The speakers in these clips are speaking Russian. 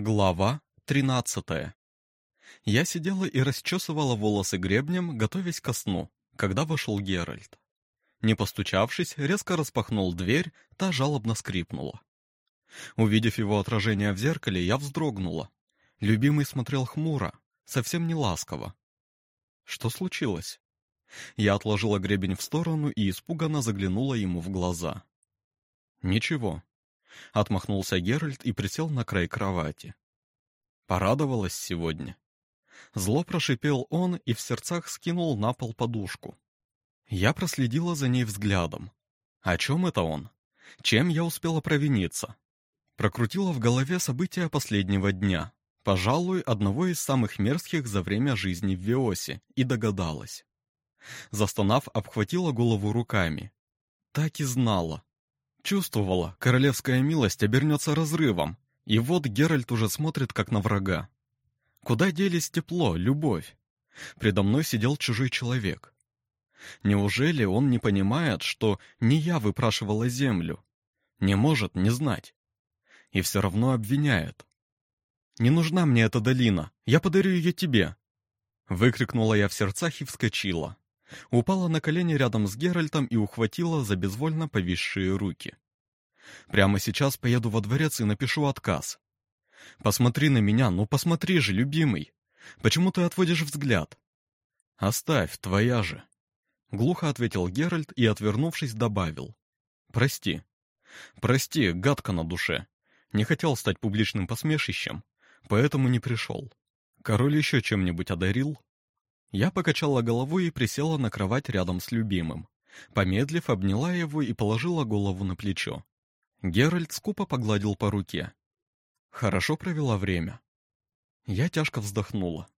Глава 13 Я сидела и расчесывала волосы гребнем, готовясь ко сну, когда вошел Геральт. Не постучавшись, резко распахнул дверь, та жалобно скрипнула. Увидев его отражение в зеркале, я вздрогнула. Любимый смотрел хмуро, совсем не ласково. Что случилось? Я отложила гребень в сторону и испуганно заглянула ему в глаза. Ничего, Отмахнулся Геральт и присел на край кровати. Порадовалась сегодня. Зло прошипел он и в сердцах скинул на пол подушку. Я проследила за ней взглядом. О чем это он? Чем я успела провиниться? Прокрутила в голове события последнего дня, пожалуй, одного из самых мерзких за время жизни в Виосе, и догадалась. Застонав, обхватила голову руками. Так и знала. Чувствовала, королевская милость обернется разрывом, и вот Геральт уже смотрит как на врага. Куда делись тепло, любовь? Предо мной сидел чужой человек. Неужели он не понимает, что не я выпрашивала землю? Не может не знать. И все равно обвиняет. «Не нужна мне эта долина, я подарю ее тебе!» Выкрикнула я в сердцах и вскочила упала на колени рядом с Геральтом и ухватила за безвольно повисшие руки. «Прямо сейчас поеду во дворец и напишу отказ. Посмотри на меня, ну посмотри же, любимый. Почему ты отводишь взгляд?» «Оставь, твоя же», — глухо ответил Геральт и, отвернувшись, добавил. «Прости. Прости, гадко на душе. Не хотел стать публичным посмешищем, поэтому не пришел. Король еще чем-нибудь одарил?» Я покачала головой и присела на кровать рядом с любимым. Помедлив, обняла его и положила голову на плечо. Геральт скупо погладил по руке. Хорошо провела время. Я тяжко вздохнула.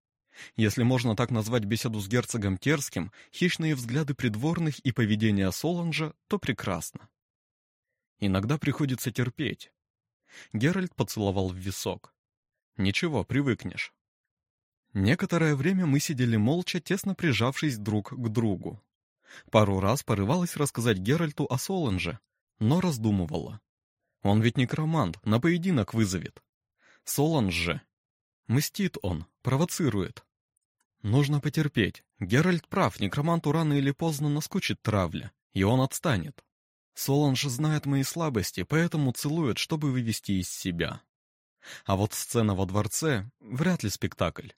Если можно так назвать беседу с герцогом Терским, хищные взгляды придворных и поведение Соланжа, то прекрасно. Иногда приходится терпеть. Геральт поцеловал в висок. Ничего, привыкнешь. Некоторое время мы сидели молча, тесно прижавшись друг к другу. Пару раз порывалась рассказать Геральту о Соланже, но раздумывала. Он ведь некромант, на поединок вызовет. Соланж же. Мстит он, провоцирует. Нужно потерпеть. Геральт прав, некроманту рано или поздно наскучит травля, и он отстанет. Соланж знает мои слабости, поэтому целует, чтобы вывести из себя. А вот сцена во дворце — вряд ли спектакль.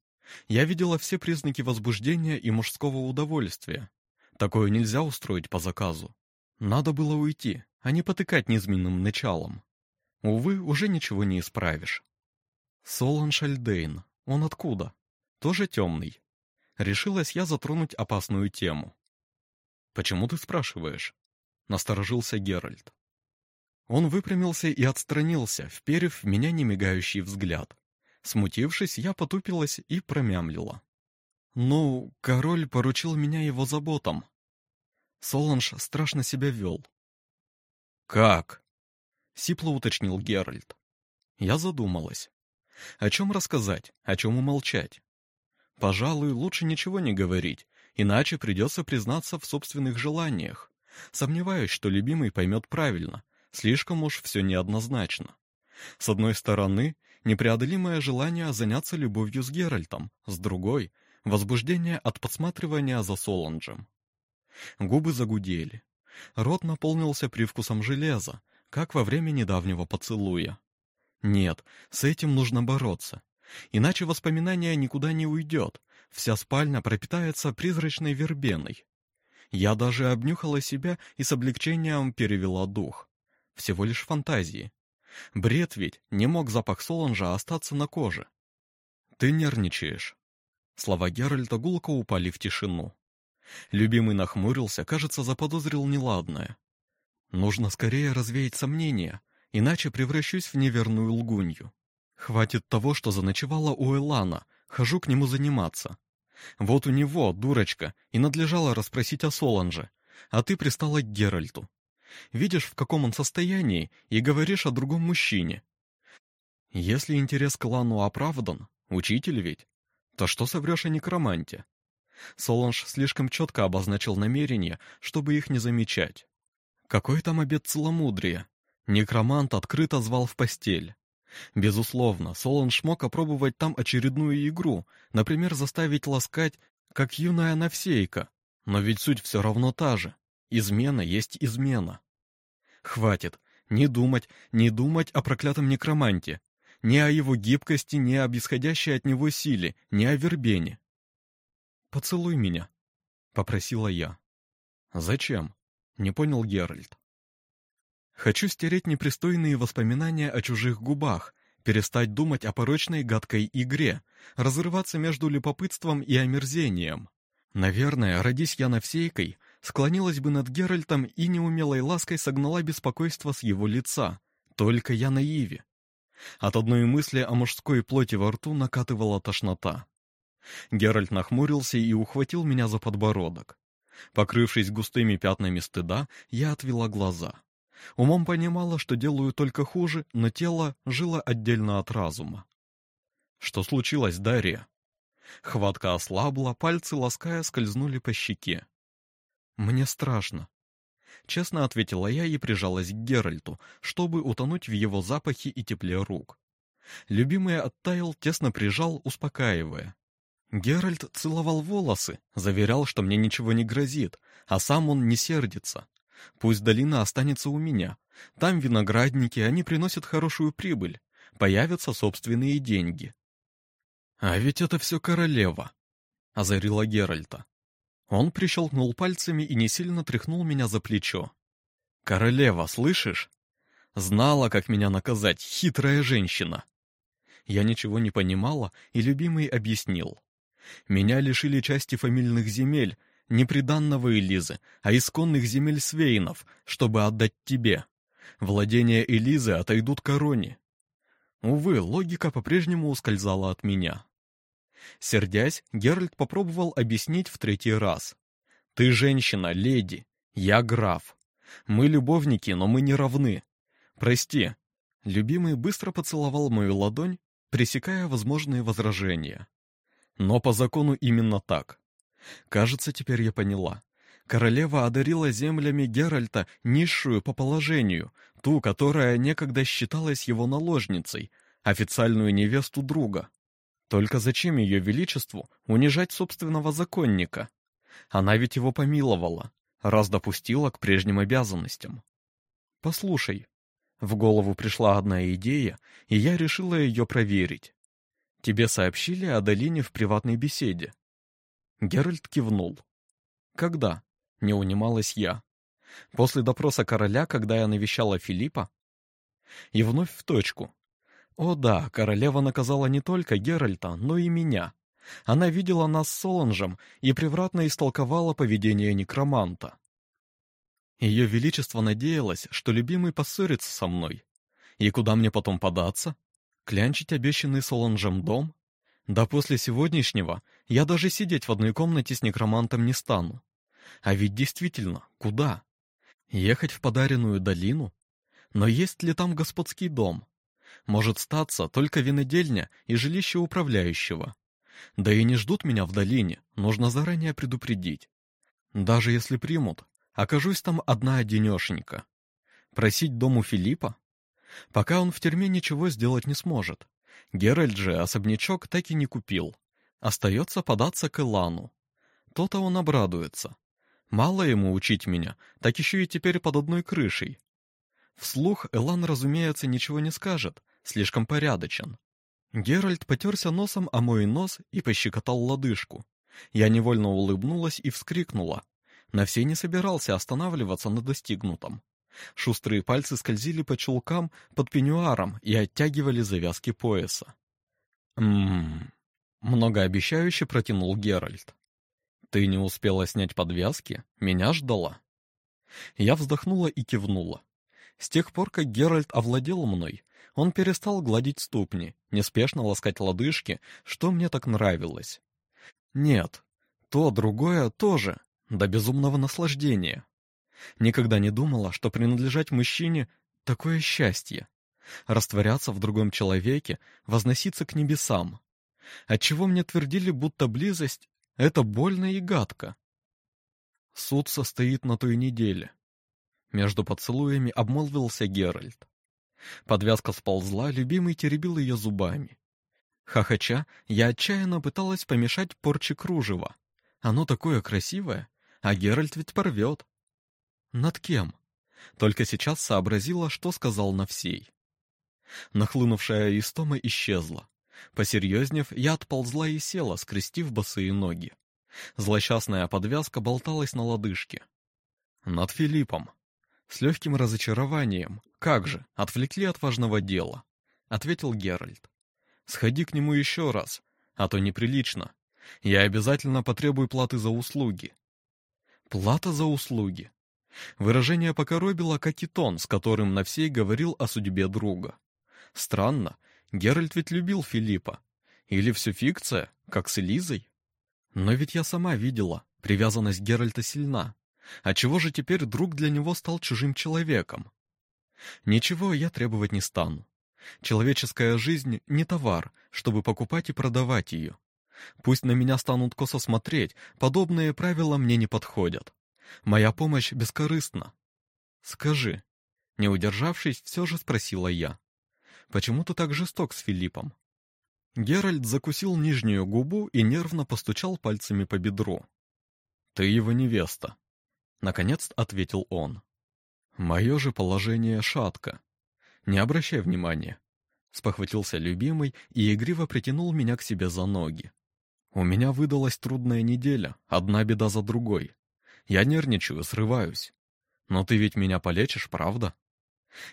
Я видела все признаки возбуждения и мужского удовольствия. Такое нельзя устроить по заказу. Надо было уйти, а не потыкать низменным началом. Увы, уже ничего не исправишь. Солон Шальдейн. Он откуда? Тоже темный. Решилась я затронуть опасную тему. «Почему ты спрашиваешь?» — насторожился Геральт. Он выпрямился и отстранился, вперев в меня немигающий взгляд. Смутившись, я потупилась и промямлила. «Ну, король поручил меня его заботам». Соланж страшно себя вел. «Как?» — сипло уточнил Геральт. Я задумалась. О чем рассказать, о чем умолчать? Пожалуй, лучше ничего не говорить, иначе придется признаться в собственных желаниях. Сомневаюсь, что любимый поймет правильно, слишком уж все неоднозначно. С одной стороны, непреодолимое желание заняться любовью с Геральтом, с другой — возбуждение от подсматривания за Соланджем. Губы загудели. Рот наполнился привкусом железа, как во время недавнего поцелуя. Нет, с этим нужно бороться. Иначе воспоминание никуда не уйдет, вся спальня пропитается призрачной вербеной. Я даже обнюхала себя и с облегчением перевела дух. Всего лишь фантазии. Бред ведь, не мог запах Соланжа остаться на коже. «Ты нервничаешь». Слова Геральта гулко упали в тишину. Любимый нахмурился, кажется, заподозрил неладное. «Нужно скорее развеять сомнения, иначе превращусь в неверную лгунью. Хватит того, что заночевала у Элана, хожу к нему заниматься. Вот у него, дурочка, и надлежало расспросить о Соланже, а ты пристала к Геральту видишь, в каком он состоянии, и говоришь о другом мужчине. Если интерес к клану оправдан, учитель ведь, то что соврешь о некроманте? Соланж слишком четко обозначил намерение, чтобы их не замечать. Какой там обет целомудрия? Некромант открыто звал в постель. Безусловно, Соланж мог опробовать там очередную игру, например, заставить ласкать, как юная навсейка. Но ведь суть все равно та же. Измена есть измена. Хватит. Не думать, не думать о проклятом некроманте. Ни о его гибкости, ни об исходящей от него силе, ни о вербене. «Поцелуй меня», — попросила я. «Зачем?» — не понял Геральт. «Хочу стереть непристойные воспоминания о чужих губах, перестать думать о порочной гадкой игре, разрываться между любопытством и омерзением. Наверное, родись я навсейкой, склонилась бы над Геральтом и неумелой лаской согнала беспокойство с его лица. Только я наиве. От одной мысли о мужской плоти во рту накатывала тошнота. Геральт нахмурился и ухватил меня за подбородок. Покрывшись густыми пятнами стыда, я отвела глаза. Умом понимала, что делаю только хуже, но тело жило отдельно от разума. «Что случилось, Дарья?» Хватка ослабла, пальцы, лаская, скользнули по щеке. «Мне страшно», — честно ответила я и прижалась к Геральту, чтобы утонуть в его запахе и тепле рук. Любимый оттаял, тесно прижал, успокаивая. Геральт целовал волосы, заверял, что мне ничего не грозит, а сам он не сердится. Пусть долина останется у меня. Там виноградники, они приносят хорошую прибыль. Появятся собственные деньги. «А ведь это все королева», — озарила Геральта. Он прищелкнул пальцами и не сильно тряхнул меня за плечо. «Королева, слышишь? Знала, как меня наказать, хитрая женщина». Я ничего не понимала, и любимый объяснил. Меня лишили части фамильных земель, не приданного Элизы, а исконных земель Свейнов, чтобы отдать тебе. Владения Элизы отойдут короне. Увы, логика по-прежнему ускользала от меня. Сердясь, Геральт попробовал объяснить в третий раз. «Ты женщина, леди. Я граф. Мы любовники, но мы не равны. Прости». Любимый быстро поцеловал мою ладонь, пресекая возможные возражения. Но по закону именно так. Кажется, теперь я поняла. Королева одарила землями Геральта низшую по положению, ту, которая некогда считалась его наложницей, официальную невесту друга. Только зачем ее величеству унижать собственного законника? Она ведь его помиловала, раз допустила к прежним обязанностям. Послушай, в голову пришла одна идея, и я решила ее проверить. Тебе сообщили о долине в приватной беседе?» Геральт кивнул. «Когда?» — не унималась я. «После допроса короля, когда я навещала Филиппа?» И вновь в точку. «О да, королева наказала не только Геральта, но и меня. Она видела нас с Соланжем и превратно истолковала поведение некроманта. Ее Величество надеялось, что любимый поссорится со мной. И куда мне потом податься? Клянчить обещанный Соланжем дом? Да после сегодняшнего я даже сидеть в одной комнате с некромантом не стану. А ведь действительно, куда? Ехать в подаренную долину? Но есть ли там господский дом? Может статься только винодельня и жилище управляющего. Да и не ждут меня в долине, нужно заранее предупредить. Даже если примут, окажусь там одна-одинешенька. Просить дому Филиппа? Пока он в тюрьме ничего сделать не сможет. Геральт же особнячок так и не купил. Остается податься к Элану. То-то он обрадуется. Мало ему учить меня, так еще и теперь под одной крышей. Вслух Элан, разумеется, ничего не скажет, слишком порядочен. Геральт потерся носом о мой нос и пощекотал лодыжку. Я невольно улыбнулась и вскрикнула. На все не собирался останавливаться на достигнутом. Шустрые пальцы скользили по чулкам под пеньюаром и оттягивали завязки пояса. «Ммм...» — многообещающе протянул Геральт. «Ты не успела снять подвязки? Меня ждала?» Я вздохнула и кивнула. С тех пор, как Геральт овладел мной, он перестал гладить ступни, неспешно ласкать лодыжки, что мне так нравилось. Нет, то другое тоже, до безумного наслаждения. Никогда не думала, что принадлежать мужчине — такое счастье. Растворяться в другом человеке, возноситься к небесам. Отчего мне твердили, будто близость — это больно и гадко. Суд состоит на той неделе. Между поцелуями обмолвился Геральт. Подвязка сползла, любимый теребил ее зубами. Хохоча, я отчаянно пыталась помешать порче кружева. Оно такое красивое, а Геральт ведь порвет. Над кем? Только сейчас сообразила, что сказал Навсей. Нахлынувшая истома исчезла. Посерьезнев, я отползла и села, скрестив босые ноги. Злосчастная подвязка болталась на лодыжке. Над Филиппом. С легким разочарованием. Как же, отвлекли от важного дела, — ответил Геральт. Сходи к нему еще раз, а то неприлично. Я обязательно потребую платы за услуги. Плата за услуги. Выражение покоробило, как и тон, с которым Навсей говорил о судьбе друга. Странно, Геральт ведь любил Филиппа. Или все фикция, как с Элизой? Но ведь я сама видела, привязанность Геральта сильна. А чего же теперь друг для него стал чужим человеком? Ничего я требовать не стану. Человеческая жизнь не товар, чтобы покупать и продавать ее. Пусть на меня станут косо смотреть, подобные правила мне не подходят. Моя помощь бескорыстна. Скажи, не удержавшись, все же спросила я. Почему ты так жесток с Филиппом? Геральт закусил нижнюю губу и нервно постучал пальцами по бедру. Ты его невеста, наконец ответил он. Мое же положение шатко. Не обращай внимания. Спохватился любимый и игриво притянул меня к себе за ноги. У меня выдалась трудная неделя, одна беда за другой. Я нервничаю, срываюсь. Но ты ведь меня полечишь, правда?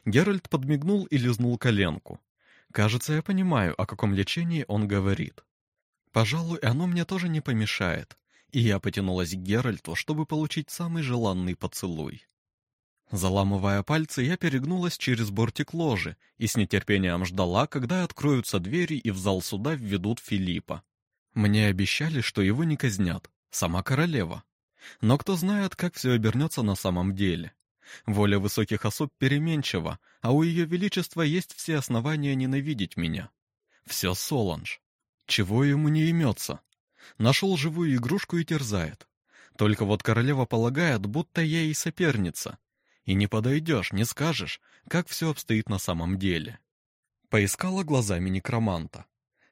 Геральт подмигнул и лизнул коленку. Кажется, я понимаю, о каком лечении он говорит. Пожалуй, оно мне тоже не помешает. И я потянулась к Геральту, чтобы получить самый желанный поцелуй. Заламывая пальцы, я перегнулась через бортик ложи и с нетерпением ждала, когда откроются двери и в зал суда введут Филиппа. Мне обещали, что его не казнят, сама королева. Но кто знает, как все обернется на самом деле. Воля высоких особ переменчива, а у ее величества есть все основания ненавидеть меня. Все Соланж. Чего ему не имется? Нашел живую игрушку и терзает. Только вот королева полагает, будто я ей соперница, и не подойдешь, не скажешь, как все обстоит на самом деле. Поискала глазами некроманта.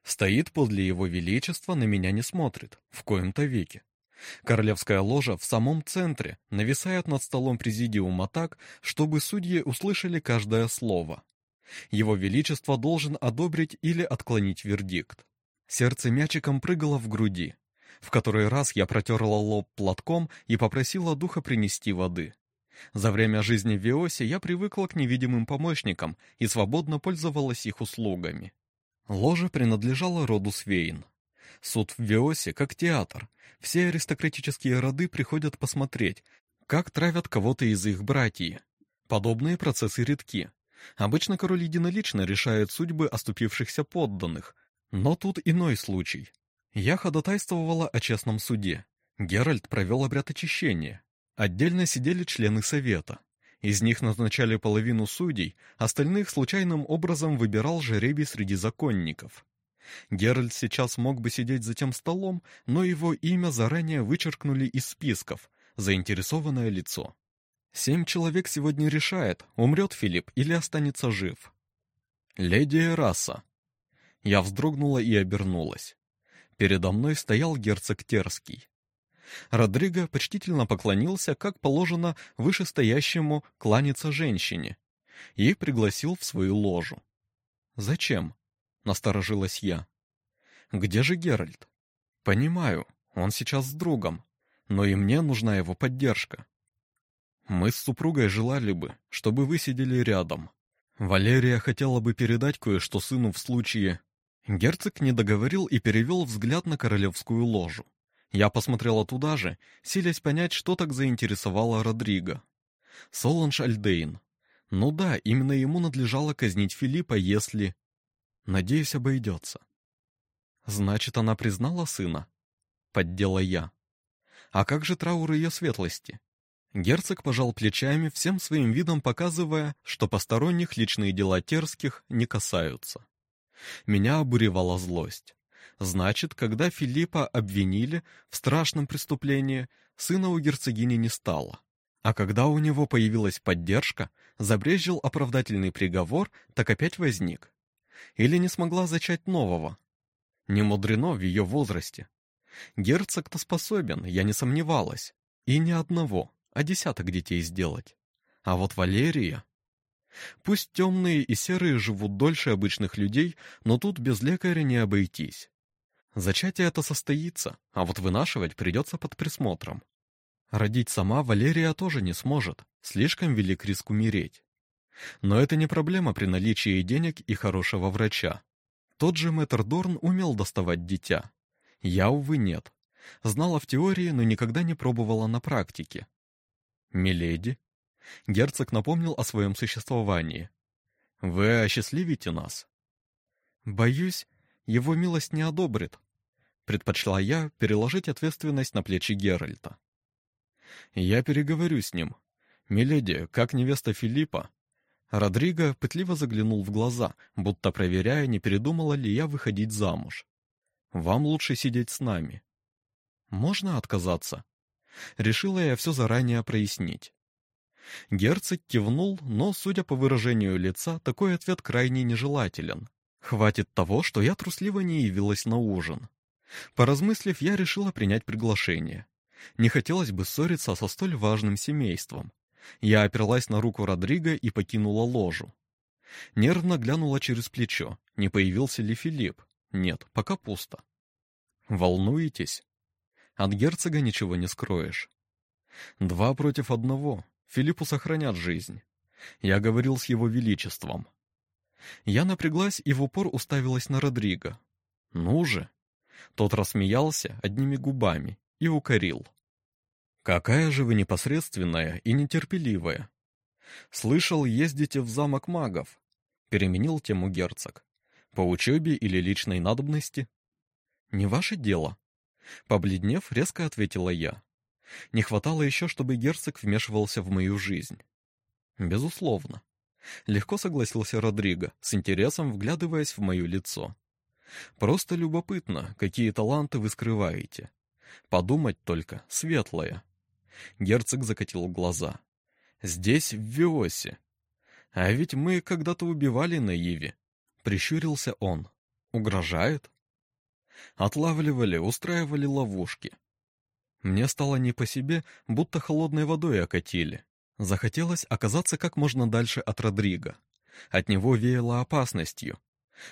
Стоит подле его величества, на меня не смотрит, в коем-то веке. Королевская ложа в самом центре, нависает над столом президиума так, чтобы судьи услышали каждое слово. Его величество должен одобрить или отклонить вердикт. Сердце мячиком прыгало в груди. В который раз я протерла лоб платком и попросила духа принести воды. За время жизни в Виосе я привыкла к невидимым помощникам и свободно пользовалась их услугами. Ложа принадлежала роду Свейн. Суд в Виосе как театр. Все аристократические роды приходят посмотреть, как травят кого-то из их братьев. Подобные процессы редки. Обычно король единолично решает судьбы оступившихся подданных, но тут иной случай. Я ходатайствовала о честном суде. Геральт провел обряд очищения. Отдельно сидели члены совета. Из них назначали половину судей, остальных случайным образом выбирал жеребий среди законников. Геральт сейчас мог бы сидеть за тем столом, но его имя заранее вычеркнули из списков, заинтересованное лицо. Семь человек сегодня решает, умрет Филипп или останется жив. Леди Эраса. Я вздрогнула и обернулась. Передо мной стоял герцог Терский. Родриго почтительно поклонился, как положено вышестоящему кланяться женщине, и пригласил в свою ложу. «Зачем?» — насторожилась я. «Где же Геральт?» «Понимаю, он сейчас с другом, но и мне нужна его поддержка. Мы с супругой желали бы, чтобы вы сидели рядом. Валерия хотела бы передать кое-что сыну в случае...» Герцог не договорил и перевел взгляд на королевскую ложу. Я посмотрела туда же, силясь понять, что так заинтересовало Родриго. Соланж Альдейн. Ну да, именно ему надлежало казнить Филиппа, если... Надеюсь, обойдется. Значит, она признала сына? Поддела я. А как же траур ее светлости? Герцог пожал плечами, всем своим видом показывая, что посторонних личные дела Терских не касаются. Меня обуревала злость. Значит, когда Филиппа обвинили в страшном преступлении, сына у герцогини не стало. А когда у него появилась поддержка, забрезжил оправдательный приговор, так опять возник. Или не смогла зачать нового. Не мудрено в ее возрасте. Герцог-то способен, я не сомневалась. И не одного, а десяток детей сделать. А вот Валерия... Пусть темные и серые живут дольше обычных людей, но тут без лекаря не обойтись. Зачатие это состоится, а вот вынашивать придется под присмотром. Родить сама Валерия тоже не сможет, слишком велик риск умереть. Но это не проблема при наличии денег и хорошего врача. Тот же мэтр Дорн умел доставать дитя. Я, увы, нет. Знала в теории, но никогда не пробовала на практике. «Миледи?» Герцог напомнил о своем существовании. «Вы осчастливите нас?» «Боюсь, его милость не одобрит», — предпочла я переложить ответственность на плечи Геральта. «Я переговорю с ним. Миледи, как невеста Филиппа». Родриго пытливо заглянул в глаза, будто проверяя, не передумала ли я выходить замуж. «Вам лучше сидеть с нами». «Можно отказаться?» Решила я все заранее прояснить. Герцог кивнул, но, судя по выражению лица, такой ответ крайне нежелателен. Хватит того, что я трусливо не явилась на ужин. Поразмыслив, я решила принять приглашение. Не хотелось бы ссориться со столь важным семейством. Я оперлась на руку Родриго и покинула ложу. Нервно глянула через плечо, не появился ли Филипп. Нет, пока пусто. Волнуетесь? От герцога ничего не скроешь. Два против одного. Филиппу сохранят жизнь. Я говорил с его величеством. Я напряглась и в упор уставилась на Родриго. Ну же. Тот рассмеялся одними губами и укорил. Какая же вы непосредственная и нетерпеливая. Слышал, ездите в замок магов. Переменил тему герцог. По учебе или личной надобности? Не ваше дело. Побледнев, резко ответила я. Не хватало еще, чтобы герцог вмешивался в мою жизнь. Безусловно. Легко согласился Родриго, с интересом вглядываясь в мое лицо. Просто любопытно, какие таланты вы скрываете. Подумать только, светлое. Герцог закатил глаза. Здесь, в Виосе. А ведь мы когда-то убивали на Иве. Прищурился он. Угрожает? Отлавливали, устраивали ловушки. Мне стало не по себе, будто холодной водой окатили. Захотелось оказаться как можно дальше от Родриго. От него веяло опасностью.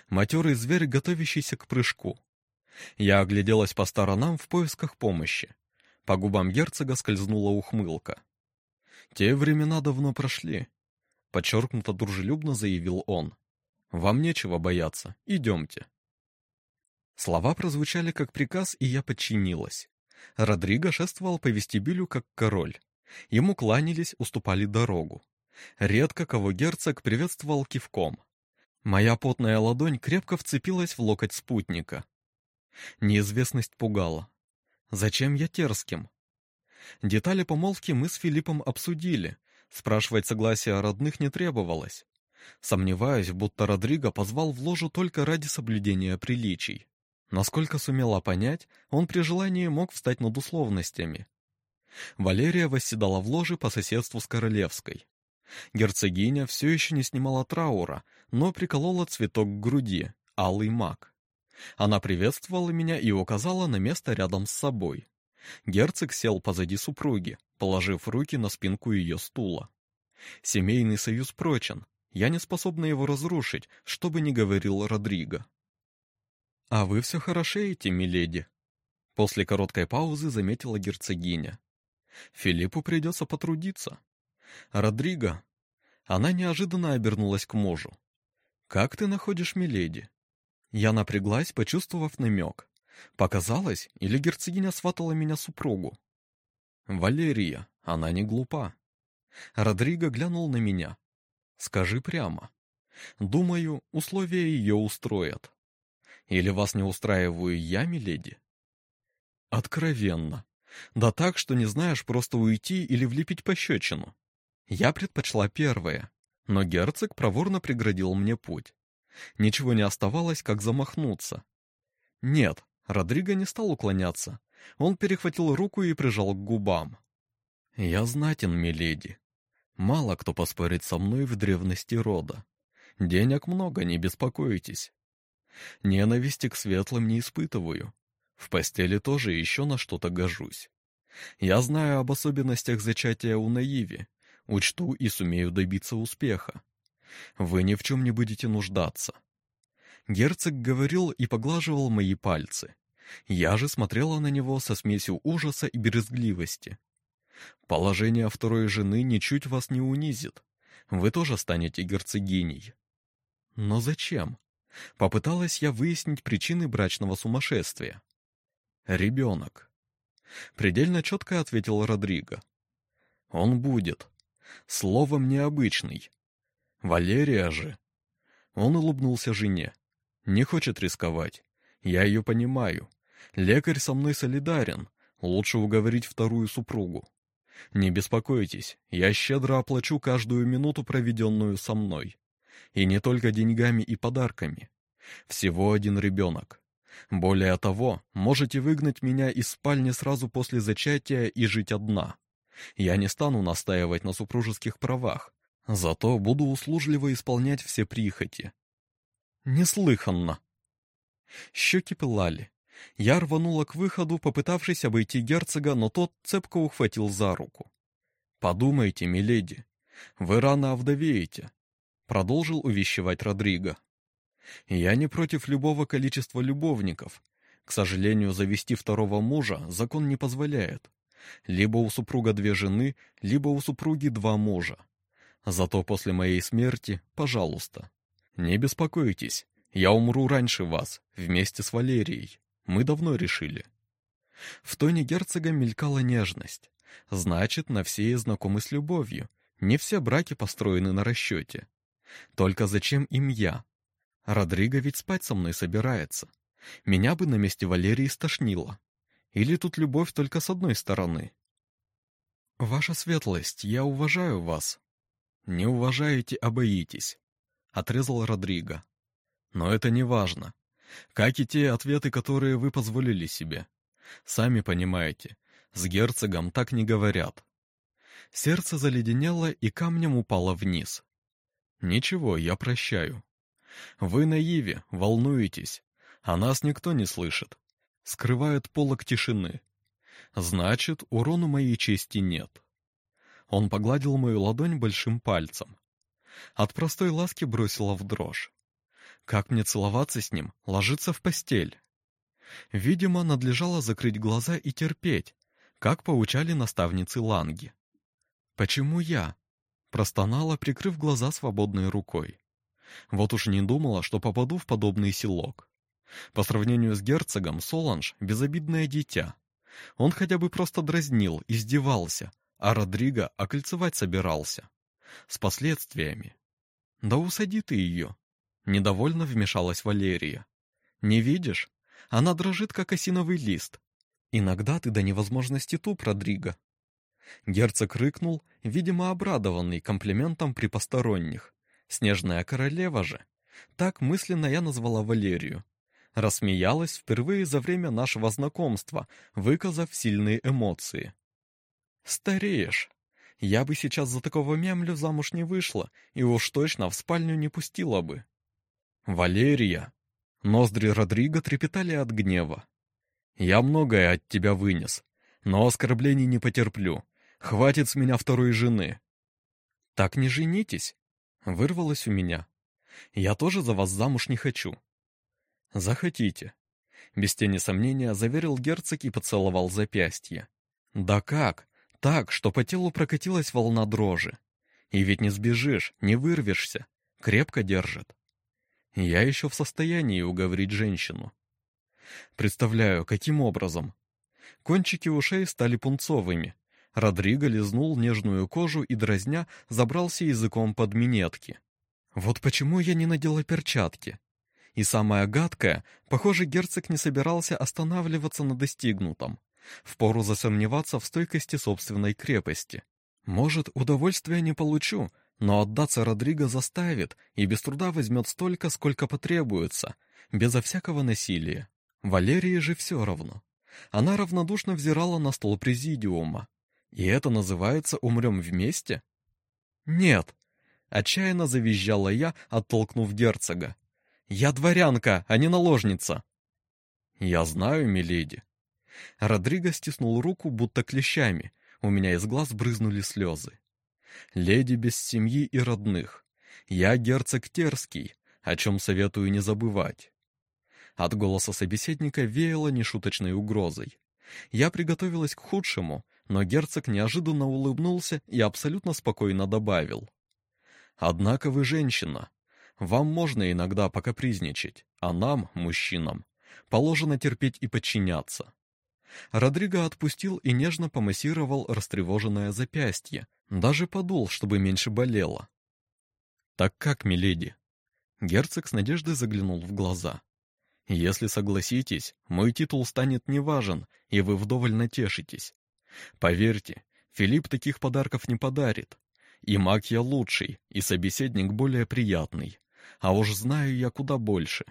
Матерый зверь, готовящийся к прыжку. Я огляделась по сторонам в поисках помощи. По губам герцога скользнула ухмылка. «Те времена давно прошли», — подчеркнуто дружелюбно заявил он. «Вам нечего бояться. Идемте». Слова прозвучали как приказ, и я подчинилась. Родриго шествовал по вестибюлю как король. Ему кланялись, уступали дорогу. Редко кого герцог приветствовал кивком. Моя потная ладонь крепко вцепилась в локоть спутника. Неизвестность пугала. Зачем я терским? Детали помолвки мы с Филиппом обсудили. Спрашивать согласия родных не требовалось. Сомневаюсь, будто Родриго позвал в ложу только ради соблюдения приличий. Насколько сумела понять, он при желании мог встать над условностями. Валерия восседала в ложе по соседству с Королевской. Герцогиня все еще не снимала траура, но приколола цветок к груди, алый мак. Она приветствовала меня и указала на место рядом с собой. Герцог сел позади супруги, положив руки на спинку ее стула. Семейный союз прочен, я не способна его разрушить, что бы ни говорил Родриго. «А вы все хорошеете, миледи», — после короткой паузы заметила герцогиня. «Филиппу придется потрудиться». «Родриго». Она неожиданно обернулась к мужу. «Как ты находишь миледи?» Я напряглась, почувствовав намек. Показалось, или герцогиня сватала меня супругу? «Валерия, она не глупа». Родриго глянул на меня. «Скажи прямо. Думаю, условия ее устроят». Или вас не устраиваю я, миледи? Откровенно. Да так, что не знаешь просто уйти или влепить пощечину. Я предпочла первое, но герцог проворно преградил мне путь. Ничего не оставалось, как замахнуться. Нет, Родриго не стал уклоняться. Он перехватил руку и прижал к губам. Я знатен, миледи. Мало кто поспорит со мной в древности рода. Денег много, не беспокойтесь. Ненависти к светлым не испытываю. В постели тоже еще на что-то гожусь. Я знаю об особенностях зачатия у Наиви, учту и сумею добиться успеха. Вы ни в чем не будете нуждаться. Герцог говорил и поглаживал мои пальцы. Я же смотрела на него со смесью ужаса и брезгливости. Положение второй жены ничуть вас не унизит. Вы тоже станете герцогиней. Но зачем? Попыталась я выяснить причины брачного сумасшествия. Ребенок. Предельно четко ответил Родриго. Он будет. Словом необычный. Валерия же. Он улыбнулся жене. Не хочет рисковать. Я ее понимаю. Лекарь со мной солидарен. Лучше уговорить вторую супругу. Не беспокойтесь, я щедро оплачу каждую минуту, проведенную со мной. И не только деньгами и подарками. Всего один ребенок. Более того, можете выгнать меня из спальни сразу после зачатия и жить одна. Я не стану настаивать на супружеских правах, зато буду услужливо исполнять все прихоти. Неслыханно. Щеки пылали. Я рванула к выходу, попытавшись обойти герцога, но тот цепко ухватил за руку. «Подумайте, миледи, вы рано овдовеете», — продолжил увещевать Родриго. «Я не против любого количества любовников. К сожалению, завести второго мужа закон не позволяет. Либо у супруга две жены, либо у супруги два мужа. Зато после моей смерти, пожалуйста, не беспокойтесь, я умру раньше вас, вместе с Валерией. Мы давно решили. В тоне герцога мелькала нежность. Значит, на все знакомы с любовью. Не все браки построены на расчете. Только зачем им я? Родриго ведь спать со мной собирается. Меня бы на месте Валерии стошнило. Или тут любовь только с одной стороны? Ваша светлость, я уважаю вас. Не уважаете, а боитесь, отрезал Родриго. Но это не важно. Как и те ответы, которые вы позволили себе. Сами понимаете, с герцогом так не говорят. Сердце заледенело и камнем упало вниз. Ничего, я прощаю. Вы наиве, волнуетесь, а нас никто не слышит. Скрывает полог тишины. Значит, урону моей чести нет. Он погладил мою ладонь большим пальцем. От простой ласки бросила в дрожь. Как мне целоваться с ним, ложиться в постель? Видимо, надлежало закрыть глаза и терпеть, как поучали наставницы Ланги. «Почему я?» — простонала, прикрыв глаза свободной рукой. Вот уж не думала, что попаду в подобный селок. По сравнению с герцогом, Соланж — безобидное дитя. Он хотя бы просто дразнил, издевался, а Родриго окольцевать собирался. С последствиями. Да усади ты ее, Недовольно вмешалась Валерия. «Не видишь? Она дрожит, как осиновый лист. Иногда ты до невозможности туп, Родриго». Герцог рыкнул, видимо, обрадованный комплиментом при посторонних. «Снежная королева же». Так мысленно я назвала Валерию. Рассмеялась впервые за время нашего знакомства, выказав сильные эмоции. «Стареешь. Я бы сейчас за такого мямлю замуж не вышла и уж точно в спальню не пустила бы». «Валерия!» Ноздри Родриго трепетали от гнева. «Я многое от тебя вынес, но оскорблений не потерплю. Хватит с меня второй жены». «Так не женитесь!» — вырвалось у меня. «Я тоже за вас замуж не хочу». «Захотите». Без тени сомнения заверил герцог и поцеловал запястье. «Да как? Так, что по телу прокатилась волна дрожи. И ведь не сбежишь, не вырвешься. Крепко держит. Я еще в состоянии уговорить женщину. Представляю, каким образом. Кончики ушей стали пунцовыми. Родриго лизнул нежную кожу и, дразня, забрался языком под минетки. Вот почему я не надела перчатки. И самое гадкое, похоже, герцог не собирался останавливаться на достигнутом. Впору засомневаться в стойкости собственной крепости. Может, удовольствия не получу, но отдаться Родриго заставит и без труда возьмет столько, сколько потребуется, безо всякого насилия. Валерии же все равно. Она равнодушно взирала на стол президиума. И это называется «умрем вместе»? Нет, отчаянно завизжала я, оттолкнув герцога. Я дворянка, а не наложница. Я знаю, миледи. Родриго стиснул руку, будто клещами. У меня из глаз брызнули слезы. Леди без семьи и родных. Я герцог Терский, о чем советую не забывать. От голоса собеседника веяло нешуточной угрозой. Я приготовилась к худшему, но герцог неожиданно улыбнулся и абсолютно спокойно добавил. «Однако вы женщина. Вам можно иногда покапризничать, а нам, мужчинам, положено терпеть и подчиняться». Родриго отпустил и нежно помассировал растревоженное запястье, даже подул, чтобы меньше болело. «Так как, миледи?» Герцог с надеждой заглянул в глаза. Если согласитесь, мой титул станет неважен, и вы вдоволь натешитесь. Поверьте, Филипп таких подарков не подарит. И маг я лучший, и собеседник более приятный. А уж знаю я куда больше.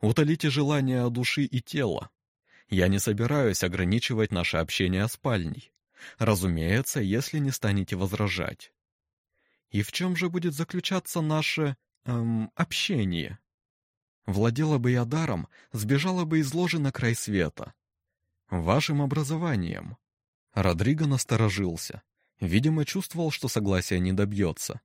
Утолите желания души и тела. Я не собираюсь ограничивать наше общение спальней. Разумеется, если не станете возражать. И в чем же будет заключаться наше эм, общение? Владела бы я даром, сбежала бы из ложи на край света. Вашим образованием. Родриго насторожился. Видимо, чувствовал, что согласия не добьется.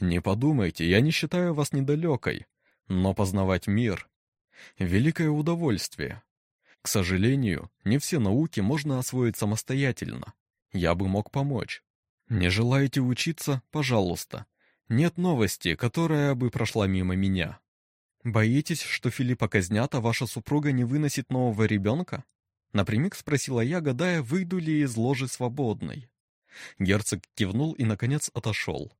Не подумайте, я не считаю вас недалекой, но познавать мир — великое удовольствие. К сожалению, не все науки можно освоить самостоятельно. Я бы мог помочь. Не желаете учиться? Пожалуйста. Нет новости, которая бы прошла мимо меня. «Боитесь, что Филиппа казнят, а ваша супруга не выносит нового ребенка?» Напрямик спросила я, гадая, выйду ли из ложи свободной. Герцог кивнул и, наконец, отошел.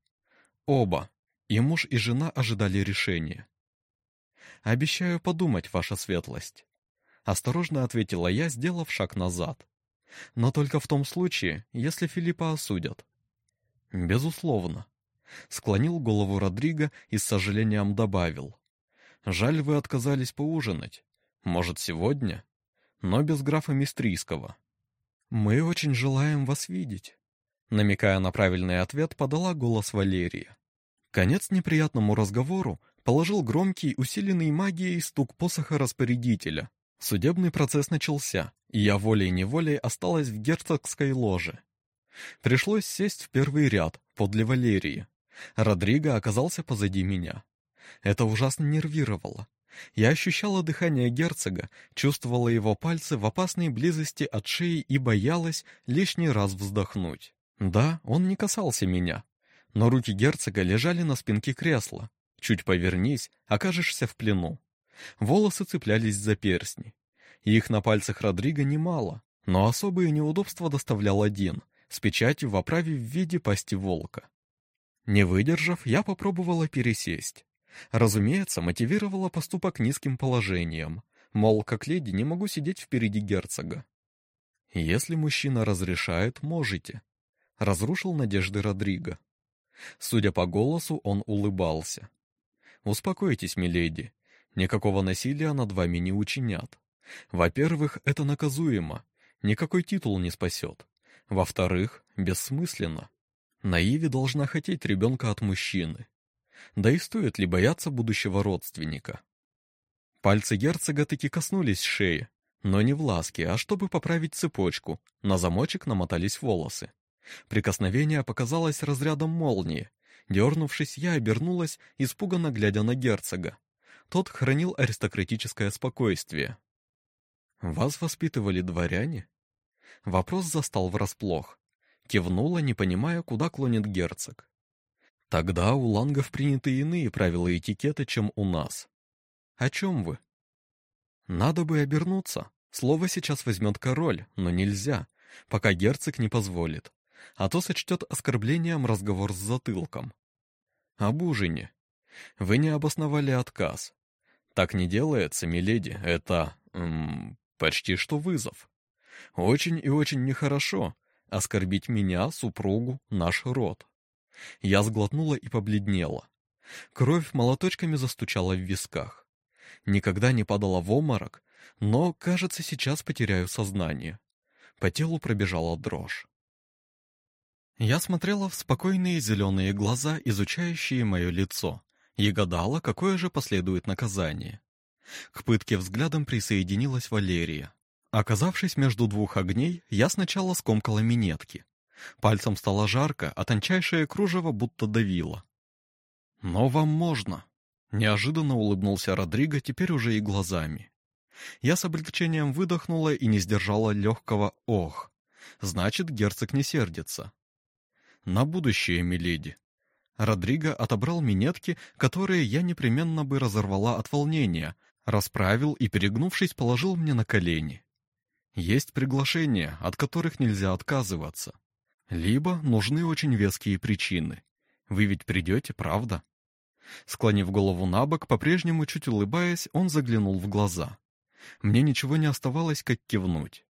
Оба, и муж, и жена ожидали решения. «Обещаю подумать, ваша светлость», — осторожно ответила я, сделав шаг назад. «Но только в том случае, если Филиппа осудят». «Безусловно», — склонил голову Родриго и с сожалением добавил. Жаль, вы отказались поужинать. Может, сегодня? Но без графа Мистрийского. Мы очень желаем вас видеть. Намекая на правильный ответ, подала голос Валерия. Конец неприятному разговору положил громкий, усиленный магией стук посоха распорядителя. Судебный процесс начался, и я волей-неволей осталась в герцогской ложе. Пришлось сесть в первый ряд, подле Валерии. Родриго оказался позади меня. Это ужасно нервировало. Я ощущала дыхание герцога, чувствовала его пальцы в опасной близости от шеи и боялась лишний раз вздохнуть. Да, он не касался меня, но руки герцога лежали на спинке кресла. Чуть повернись, окажешься в плену. Волосы цеплялись за перстни. Их на пальцах Родриго немало, но особые неудобства доставлял один, с печатью в оправе в виде пасти волка. Не выдержав, я попробовала пересесть. Разумеется, мотивировала поступок низким положением. Мол, как леди не могу сидеть впереди герцога. Если мужчина разрешает, можете. Разрушил надежды Родриго. Судя по голосу, он улыбался. Успокойтесь, миледи. Никакого насилия над вами не учинят. Во-первых, это наказуемо. Никакой титул не спасет. Во-вторых, бессмысленно. Наиви должна хотеть ребенка от мужчины. Да и стоит ли бояться будущего родственника? Пальцы герцога таки коснулись шеи, но не в ласке, а чтобы поправить цепочку. На замочек намотались волосы. Прикосновение показалось разрядом молнии. Дернувшись, я обернулась, испуганно глядя на герцога. Тот хранил аристократическое спокойствие. «Вас воспитывали дворяне?» Вопрос застал врасплох. Кивнула, не понимая, куда клонит герцог. Тогда у лангов приняты иные правила этикета, чем у нас. О чем вы? Надо бы обернуться. Слово сейчас возьмет король, но нельзя, пока герцог не позволит. А то сочтет оскорблением разговор с затылком. Об ужине. Вы не обосновали отказ. Так не делается, миледи, это... М, почти что вызов. Очень и очень нехорошо оскорбить меня, супругу, наш род. Я сглотнула и побледнела. Кровь молоточками застучала в висках. Никогда не падала в обморок, но, кажется, сейчас потеряю сознание. По телу пробежала дрожь. Я смотрела в спокойные зеленые глаза, изучающие мое лицо, и гадала, какое же последует наказание. К пытке взглядом присоединилась Валерия. Оказавшись между двух огней, я сначала скомкала минетки. Пальцем стало жарко, а тончайшее кружево будто давило. «Но вам можно!» Неожиданно улыбнулся Родриго, теперь уже и глазами. Я с облегчением выдохнула и не сдержала легкого «ох». Значит, герцог не сердится. На будущее, миледи. Родриго отобрал минетки, которые я непременно бы разорвала от волнения, расправил и, перегнувшись, положил мне на колени. Есть приглашения, от которых нельзя отказываться. Либо нужны очень веские причины. Вы ведь придете, правда? Склонив голову на бок, по-прежнему чуть улыбаясь, он заглянул в глаза. Мне ничего не оставалось, как кивнуть.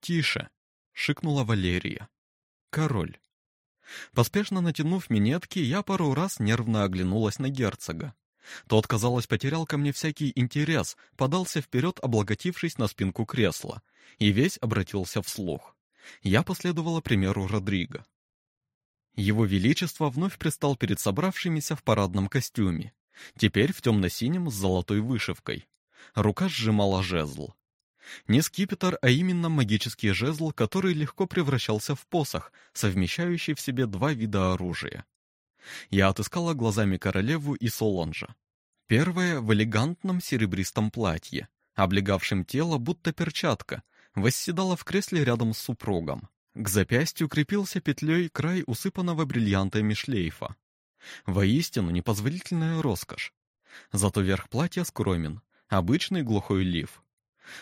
«Тише!» — шикнула Валерия. «Король». Поспешно натянув минетки, я пару раз нервно оглянулась на герцога. Тот, казалось, потерял ко мне всякий интерес, подался вперед, облокотившись на спинку кресла, и весь обратился вслух. Я последовала примеру Родриго. Его Величество вновь предстал перед собравшимися в парадном костюме, теперь в темно-синем с золотой вышивкой. Рука сжимала жезл. Не скипетр, а именно магический жезл, который легко превращался в посох, совмещающий в себе два вида оружия. Я отыскала глазами королеву и Солонжа. Первая в элегантном серебристом платье, облегавшем тело будто перчатка, восседала в кресле рядом с супругом. К запястью крепился петлей край усыпанного бриллиантами шлейфа. Воистину непозволительная роскошь. Зато верх платья скромен, обычный глухой лиф.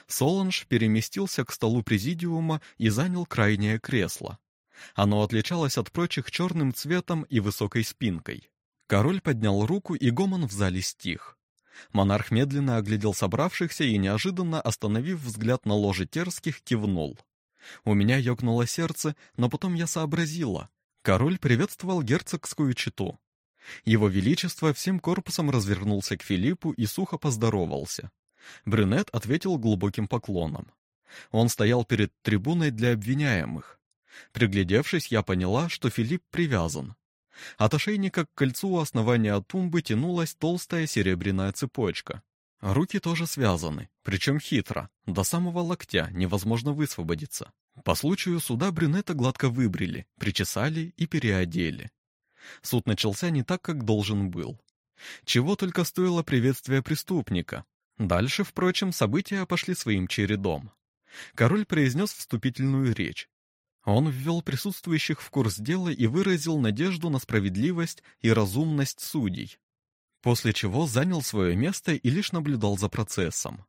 Соланж переместился к столу президиума и занял крайнее кресло. Оно отличалось от прочих черным цветом и высокой спинкой. Король поднял руку, и гомон в зале стих. Монарх медленно оглядел собравшихся и, неожиданно остановив взгляд на ложе Терских, кивнул. У меня ёкнуло сердце, но потом я сообразила. Король приветствовал герцогскую чету. Его Величество всем корпусом развернулся к Филиппу и сухо поздоровался. Брюнет ответил глубоким поклоном. Он стоял перед трибуной для обвиняемых. Приглядевшись, я поняла, что Филипп привязан. От ошейника к кольцу у основания тумбы тянулась толстая серебряная цепочка. Руки тоже связаны, причем хитро, до самого локтя невозможно высвободиться. По случаю суда брюнета гладко выбрили, причесали и переодели. Суд начался не так, как должен был. Чего только стоило приветствие преступника. Дальше, впрочем, события пошли своим чередом. Король произнес вступительную речь. Он ввел присутствующих в курс дела и выразил надежду на справедливость и разумность судей после чего занял свое место и лишь наблюдал за процессом.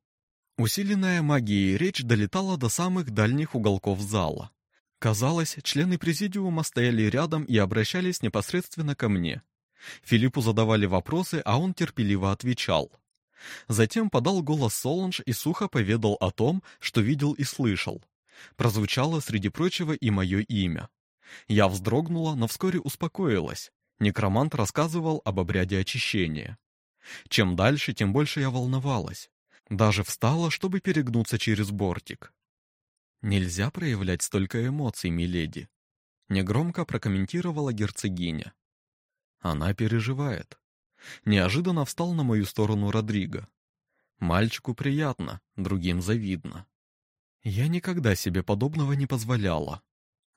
Усиленная магией речь долетала до самых дальних уголков зала. Казалось, члены президиума стояли рядом и обращались непосредственно ко мне. Филиппу задавали вопросы, а он терпеливо отвечал. Затем подал голос Соланж и сухо поведал о том, что видел и слышал. Прозвучало среди прочего и мое имя. Я вздрогнула, но вскоре успокоилась. Некромант рассказывал об обряде очищения. Чем дальше, тем больше я волновалась. Даже встала, чтобы перегнуться через бортик. «Нельзя проявлять столько эмоций, миледи», — негромко прокомментировала герцогиня. Она переживает. Неожиданно встал на мою сторону Родриго. Мальчику приятно, другим завидно. Я никогда себе подобного не позволяла.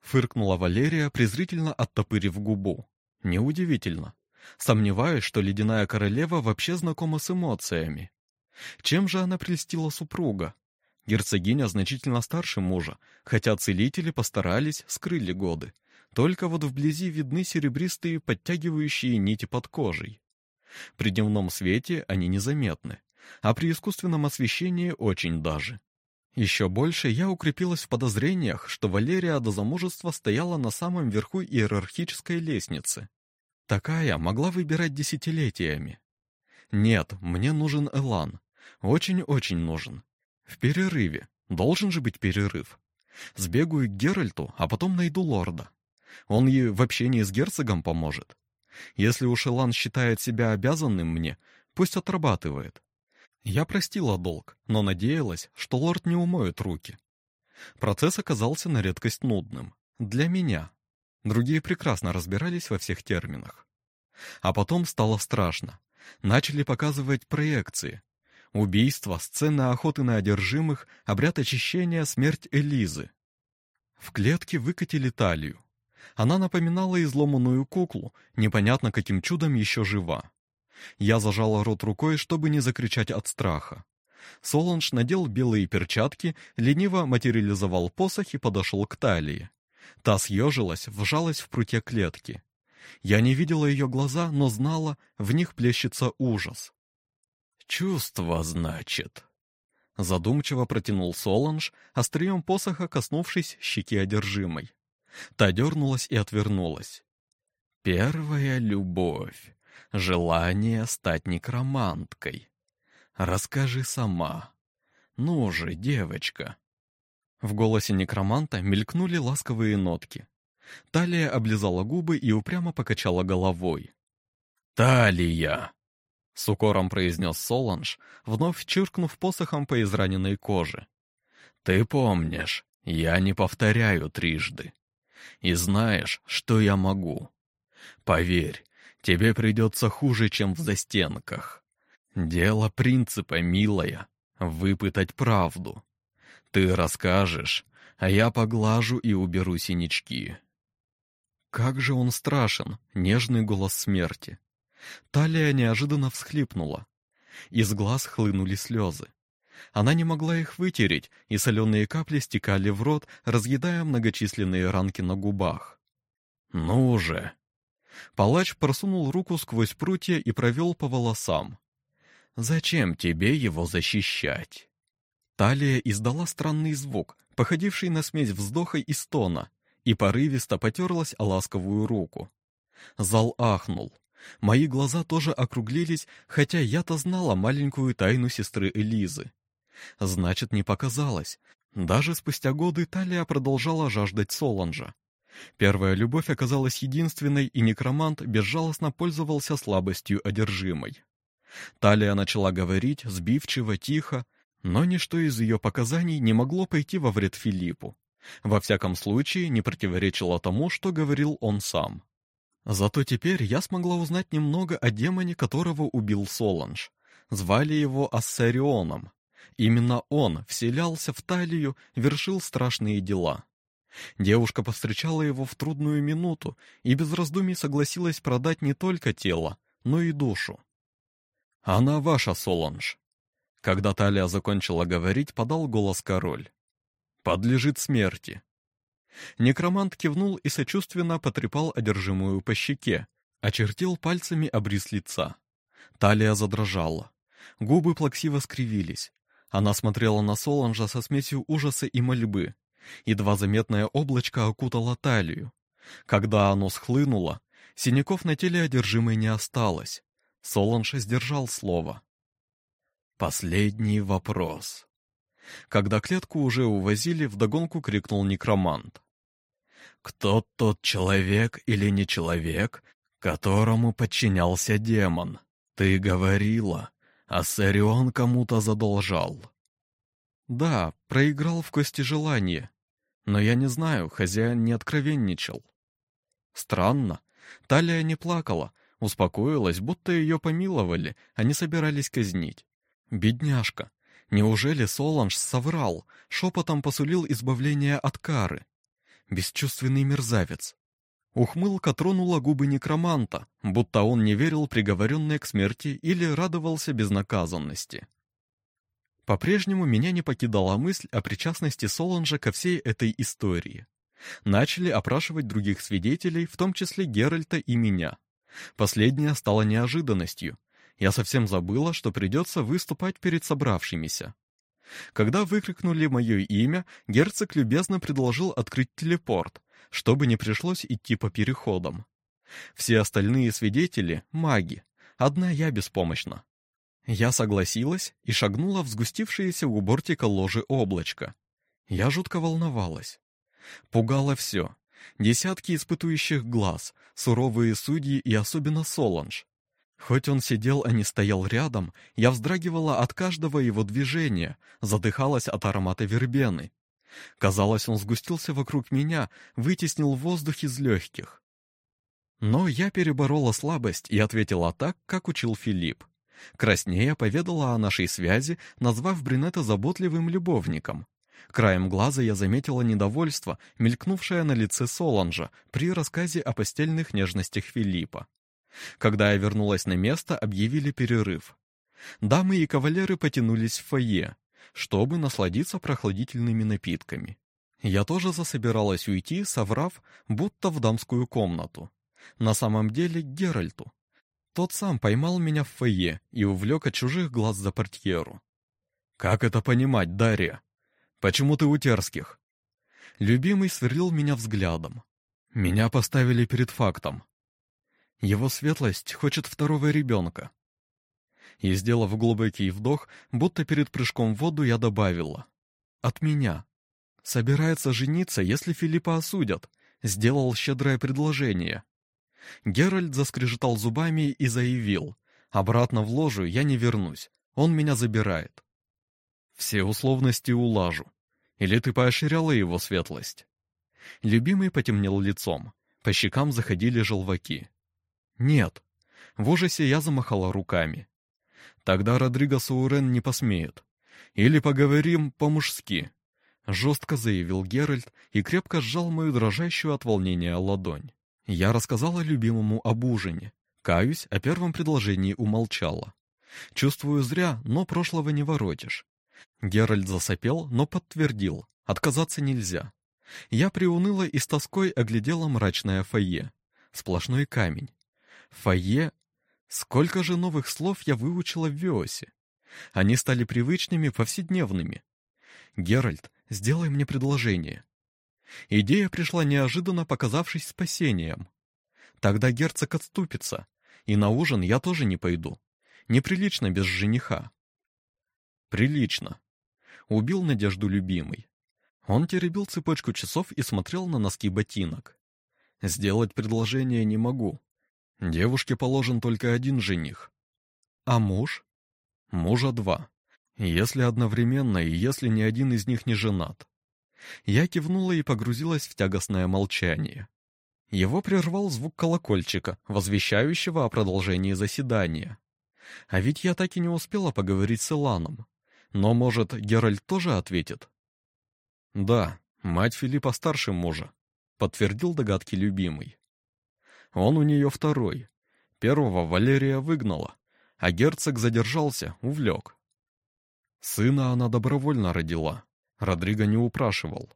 Фыркнула Валерия, презрительно оттопырив губу. Неудивительно. Сомневаюсь, что ледяная королева вообще знакома с эмоциями. Чем же она прельстила супруга? Герцогиня значительно старше мужа, хотя целители постарались, скрыли годы. Только вот вблизи видны серебристые подтягивающие нити под кожей. При дневном свете они незаметны, а при искусственном освещении очень даже. Еще больше я укрепилась в подозрениях, что Валерия до замужества стояла на самом верху иерархической лестницы. Такая могла выбирать десятилетиями. Нет, мне нужен Элан. Очень-очень нужен. В перерыве. Должен же быть перерыв. Сбегаю к Геральту, а потом найду лорда. Он ей в общении с герцогом поможет. Если уж Элан считает себя обязанным мне, пусть отрабатывает. Я простила долг, но надеялась, что лорд не умоет руки. Процесс оказался на редкость нудным. Для меня. другие прекрасно разбирались во всех терминах. А потом стало страшно. Начали показывать проекции. Убийство, сцена охоты на одержимых, обряд очищения, смерть Элизы. В клетке выкатили талию. Она напоминала изломанную куклу, непонятно каким чудом еще жива. Я зажала рот рукой, чтобы не закричать от страха. Солонж надел белые перчатки, лениво материализовал посох и подошел к талии. Та съежилась, вжалась в прутья клетки. Я не видела ее глаза, но знала, в них плещется ужас. «Чувство, значит?» Задумчиво протянул Соланж, острием посоха коснувшись щеки одержимой. Та дернулась и отвернулась. «Первая любовь. Желание стать некроманткой. Расскажи сама. Ну же, девочка». В голосе некроманта мелькнули ласковые нотки. Талия облизала губы и упрямо покачала головой. «Талия!» — с укором произнес Соланж, вновь чиркнув посохом по израненной коже. «Ты помнишь, я не повторяю трижды. И знаешь, что я могу. Поверь, тебе придется хуже, чем в застенках. Дело принципа, милая, выпытать правду. Ты расскажешь, а я поглажу и уберу синячки. Как же он страшен, нежный голос смерти. Талия неожиданно всхлипнула. Из глаз хлынули слезы. Она не могла их вытереть, и соленые капли стекали в рот, разъедая многочисленные ранки на губах. «Ну же!» Палач просунул руку сквозь прутья и провел по волосам. «Зачем тебе его защищать?» Талия издала странный звук, походивший на смесь вздоха и стона, и порывисто потерлась о ласковую руку. Зал ахнул. Мои глаза тоже округлились, хотя я-то знала маленькую тайну сестры Элизы. Значит, не показалось. Даже спустя годы Талия продолжала жаждать Соланжа. Первая любовь оказалась единственной, и некромант безжалостно пользовался слабостью одержимой. Талия начала говорить, сбивчиво, тихо, но ничто из ее показаний не могло пойти во вред Филиппу. Во всяком случае, не противоречило тому, что говорил он сам. Зато теперь я смогла узнать немного о демоне, которого убил Соланж. Звали его Ассарионом, Именно он вселялся в талию, вершил страшные дела. Девушка повстречала его в трудную минуту и без раздумий согласилась продать не только тело, но и душу. «Она ваша, Соланж!» Когда Талия закончила говорить, подал голос король. «Подлежит смерти». Некромант кивнул и сочувственно потрепал одержимую по щеке, очертил пальцами обрис лица. Талия задрожала. Губы плаксиво скривились. Она смотрела на Соланжа со смесью ужаса и мольбы. Едва заметное облачко окутало талию. Когда оно схлынуло, синяков на теле одержимой не осталось. Соланж сдержал слово. Последний вопрос. Когда клетку уже увозили, вдогонку крикнул некромант. «Кто тот человек или не человек, которому подчинялся демон? Ты говорила, а Сарион кому-то задолжал. Да, проиграл в кости желания. Но я не знаю, хозяин не откровенничал. Странно. Талия не плакала, успокоилась, будто ее помиловали, а не собирались казнить. Бедняжка. Неужели Соланж соврал, шепотом посулил избавление от кары? Бесчувственный мерзавец. Ухмылка тронула губы некроманта, будто он не верил приговоренной к смерти или радовался безнаказанности. По-прежнему меня не покидала мысль о причастности Соланжа ко всей этой истории. Начали опрашивать других свидетелей, в том числе Геральта и меня. Последнее стало неожиданностью. Я совсем забыла, что придется выступать перед собравшимися. Когда выкрикнули мое имя, герцог любезно предложил открыть телепорт, чтобы не пришлось идти по переходам. Все остальные свидетели — маги, одна я беспомощна. Я согласилась и шагнула в сгустившееся у бортика ложи облачко. Я жутко волновалась. Пугало все. Десятки испытующих глаз, суровые судьи и особенно Соланж. Хоть он сидел, а не стоял рядом, я вздрагивала от каждого его движения, задыхалась от аромата вербены. Казалось, он сгустился вокруг меня, вытеснил воздух из легких. Но я переборола слабость и ответила так, как учил Филипп. Краснея поведала о нашей связи, назвав Брюнета заботливым любовником. Краем глаза я заметила недовольство, мелькнувшее на лице Соланжа при рассказе о постельных нежностях Филиппа. Когда я вернулась на место, объявили перерыв. Дамы и кавалеры потянулись в фойе, чтобы насладиться прохладительными напитками. Я тоже засобиралась уйти, соврав, будто в дамскую комнату. На самом деле Геральту. Тот сам поймал меня в фойе и увлек от чужих глаз за портьеру. «Как это понимать, Дарья? Почему ты у Терских?» Любимый сверлил меня взглядом. Меня поставили перед фактом. Его светлость хочет второго ребенка. И, сделав глубокий вдох, будто перед прыжком в воду, я добавила. От меня. Собирается жениться, если Филиппа осудят. Сделал щедрое предложение. Геральт заскрежетал зубами и заявил. Обратно в ложу я не вернусь. Он меня забирает. Все условности улажу. Или ты поощряла его светлость? Любимый потемнел лицом. По щекам заходили желваки. Нет. В ужасе я замахала руками. Тогда Родриго Саурен не посмеет. Или поговорим по-мужски. Жестко заявил Геральт и крепко сжал мою дрожащую от волнения ладонь. Я рассказала любимому об ужине. Каюсь, о первом предложении умолчала. Чувствую зря, но прошлого не воротишь. Геральт засопел, но подтвердил. Отказаться нельзя. Я приуныла и с тоской оглядела мрачное фойе. Сплошной камень. Фойе... Сколько же новых слов я выучила в Виосе. Они стали привычными, повседневными. Геральт, сделай мне предложение. Идея пришла неожиданно, показавшись спасением. Тогда герцог отступится, и на ужин я тоже не пойду. Неприлично без жениха. Прилично. Убил надежду любимый. Он теребил цепочку часов и смотрел на носки ботинок. Сделать предложение не могу. Девушке положен только один жених. А муж? Мужа два. Если одновременно и если ни один из них не женат. Я кивнула и погрузилась в тягостное молчание. Его прервал звук колокольчика, возвещающего о продолжении заседания. А ведь я так и не успела поговорить с Иланом. Но, может, Геральт тоже ответит? Да, мать Филиппа старше мужа, подтвердил догадки любимый. Он у нее второй. Первого Валерия выгнала, а герцог задержался, увлек. Сына она добровольно родила. Родриго не упрашивал.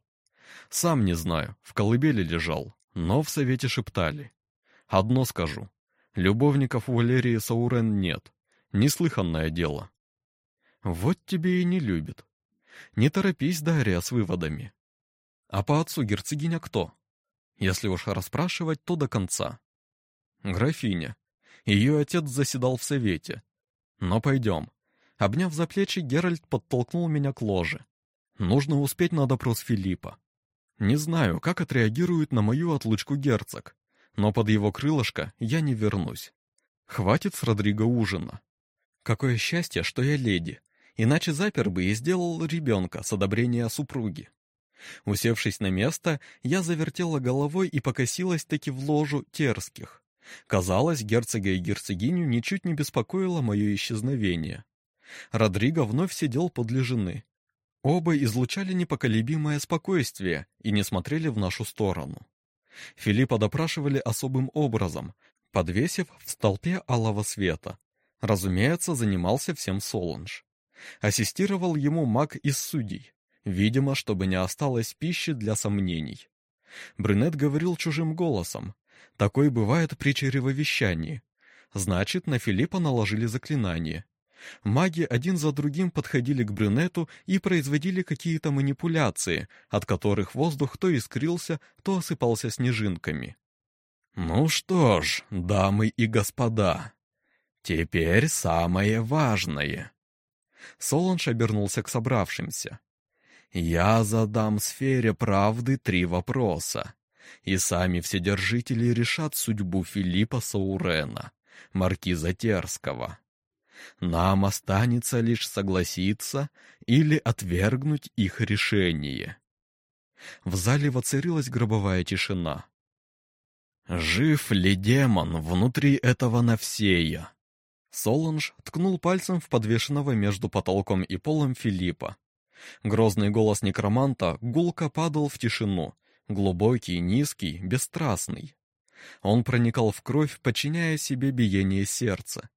Сам не знаю, в колыбели лежал, но в совете шептали. Одно скажу. Любовников у Валерии Саурен нет. Неслыханное дело. Вот тебе и не любит. Не торопись, Дарья, с выводами. А по отцу герцогиня кто? Если уж расспрашивать, то до конца. Графиня. Ее отец заседал в совете. Но пойдем. Обняв за плечи, Геральт подтолкнул меня к ложе. Нужно успеть на допрос Филиппа. Не знаю, как отреагирует на мою отлучку герцог, но под его крылышко я не вернусь. Хватит с Родриго ужина. Какое счастье, что я леди, иначе запер бы и сделал ребенка с одобрения супруги. Усевшись на место, я завертела головой и покосилась таки в ложу терских. Казалось, герцога и герцогиню ничуть не беспокоило мое исчезновение. Родриго вновь сидел подле жены. Оба излучали непоколебимое спокойствие и не смотрели в нашу сторону. Филиппа допрашивали особым образом, подвесив в столпе алого света. Разумеется, занимался всем Соланж. Ассистировал ему маг из судей, видимо, чтобы не осталось пищи для сомнений. Брюнет говорил чужим голосом, такой бывает при чревовещании. Значит, на Филиппа наложили заклинание. Маги один за другим подходили к брюнету и производили какие-то манипуляции, от которых воздух то искрился, то осыпался снежинками. «Ну что ж, дамы и господа, теперь самое важное». Солонж обернулся к собравшимся. «Я задам сфере правды три вопроса и сами вседержители решат судьбу Филиппа Саурена, маркиза Терского. Нам останется лишь согласиться или отвергнуть их решение. В зале воцарилась гробовая тишина. «Жив ли демон внутри этого Навсея?» Солонж ткнул пальцем в подвешенного между потолком и полом Филиппа. Грозный голос некроманта гулко падал в тишину, глубокий, низкий, бесстрастный. Он проникал в кровь, подчиняя себе биение сердца.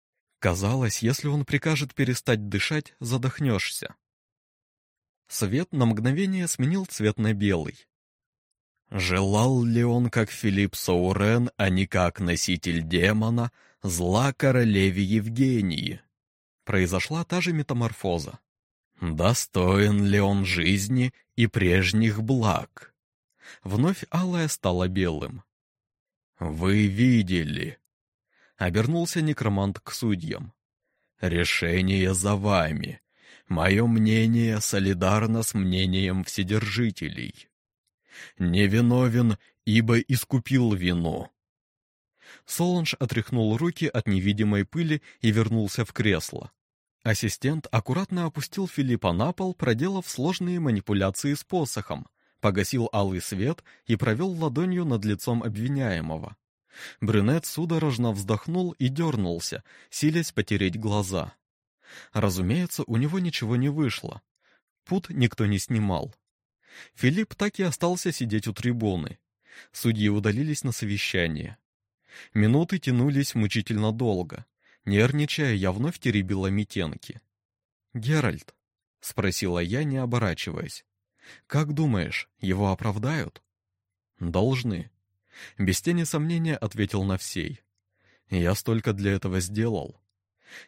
Казалось, если он прикажет перестать дышать, задохнешься. Свет на мгновение сменил цвет на белый. Желал ли он, как Филипп Саурен, а не как носитель демона, зла королеве Евгении? Произошла та же метаморфоза. Достоин ли он жизни и прежних благ? Вновь алое стало белым. «Вы видели?» Обернулся некромант к судьям. «Решение за вами. Мое мнение солидарно с мнением вседержителей. Невиновен, ибо искупил вину». Солонж отряхнул руки от невидимой пыли и вернулся в кресло. Ассистент аккуратно опустил Филиппа на пол, проделав сложные манипуляции с посохом, погасил алый свет и провел ладонью над лицом обвиняемого. Брюнет судорожно вздохнул и дернулся, силясь потереть глаза. Разумеется, у него ничего не вышло. Пут никто не снимал. Филипп так и остался сидеть у трибуны. Судьи удалились на совещание. Минуты тянулись мучительно долго. Нервничая, я вновь теребила метенки. «Геральт», — спросила я, не оборачиваясь, — «как думаешь, его оправдают?» «Должны», — без тени сомнения ответил Навсей. «Я столько для этого сделал.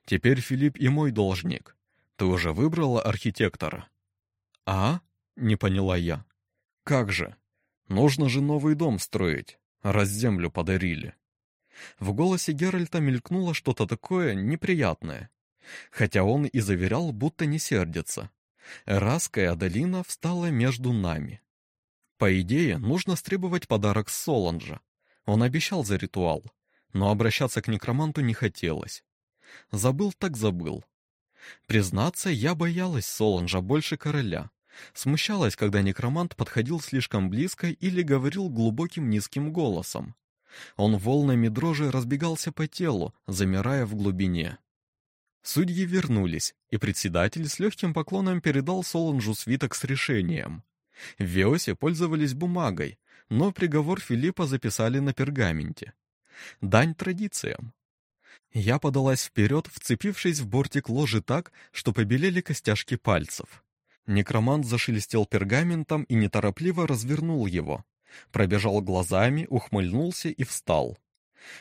Теперь Филипп и мой должник. Ты уже выбрала архитектора?» «А?» — не поняла я. «Как же? Нужно же новый дом строить, раз землю подарили». В голосе Геральта мелькнуло что-то такое неприятное. Хотя он и заверял, будто не сердится. Раская долина встала между нами. По идее, нужно стребовать подарок с Соланжа. Он обещал за ритуал, но обращаться к некроманту не хотелось. Забыл так забыл. Признаться, я боялась Соланжа больше короля. Смущалась, когда некромант подходил слишком близко или говорил глубоким низким голосом. Он волнами дрожи разбегался по телу, замирая в глубине. Судьи вернулись, и председатель с легким поклоном передал Солонжу свиток с решением. В Веосе пользовались бумагой, но приговор Филиппа записали на пергаменте. Дань традициям. Я подалась вперед, вцепившись в бортик ложи так, что побелели костяшки пальцев. Некромант зашелестел пергаментом и неторопливо развернул его, пробежал глазами, ухмыльнулся и встал.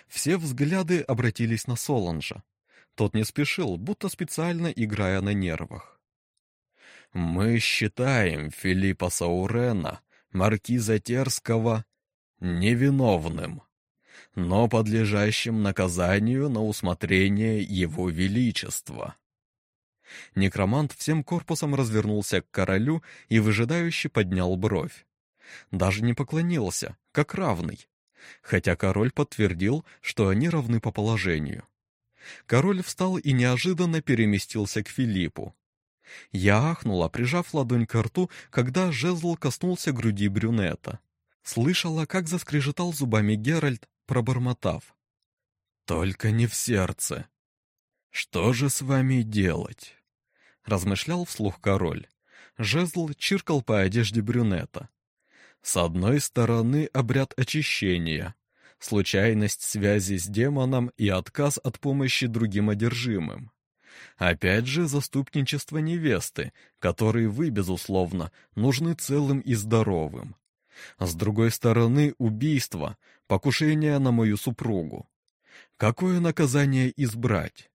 Все взгляды обратились на Соланжа. Тот не спешил, будто специально играя на нервах. «Мы считаем Филиппа Саурена, маркиза Терского, невиновным, но подлежащим наказанию на усмотрение его величества». Некромант всем корпусом развернулся к королю и выжидающе поднял бровь. Даже не поклонился, как равный. Хотя король подтвердил, что они равны по положению. Король встал и неожиданно переместился к Филиппу. Я ахнула, прижав ладонь к рту, когда жезл коснулся груди брюнета. Слышала, как заскрежетал зубами Геральт, пробормотав. «Только не в сердце. Что же с вами делать?» Размышлял вслух король. Жезл чиркал по одежде брюнета. С одной стороны, обряд очищения, случайность связи с демоном и отказ от помощи другим одержимым. Опять же, заступничество невесты, которой вы, безусловно, нужны целым и здоровым. С другой стороны, убийство, покушение на мою супругу. Какое наказание избрать?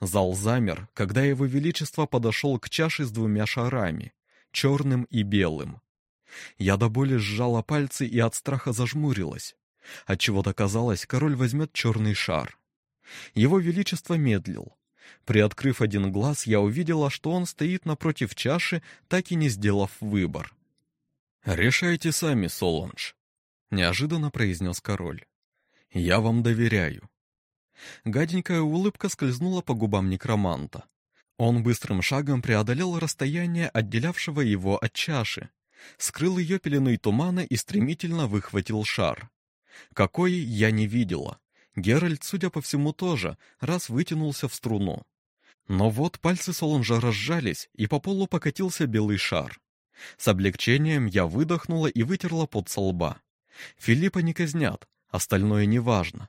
Зал замер, когда его величество подошел к чаше с двумя шарами, черным и белым. Я до боли сжала пальцы и от страха зажмурилась. Отчего-то казалось, король возьмет черный шар. Его величество медлил. Приоткрыв один глаз, я увидела, что он стоит напротив чаши, так и не сделав выбор. «Решайте сами, Солонж», — неожиданно произнес король. «Я вам доверяю». Гаденькая улыбка скользнула по губам некроманта. Он быстрым шагом преодолел расстояние, отделявшего его от чаши, скрыл ее пеленой тумана и стремительно выхватил шар. Какой, я не видела. Геральт, судя по всему, тоже, раз вытянулся в струну. Но вот пальцы Солонжа разжались, и по полу покатился белый шар. С облегчением я выдохнула и вытерла пот со лба. Филиппа не казнят, остальное неважно.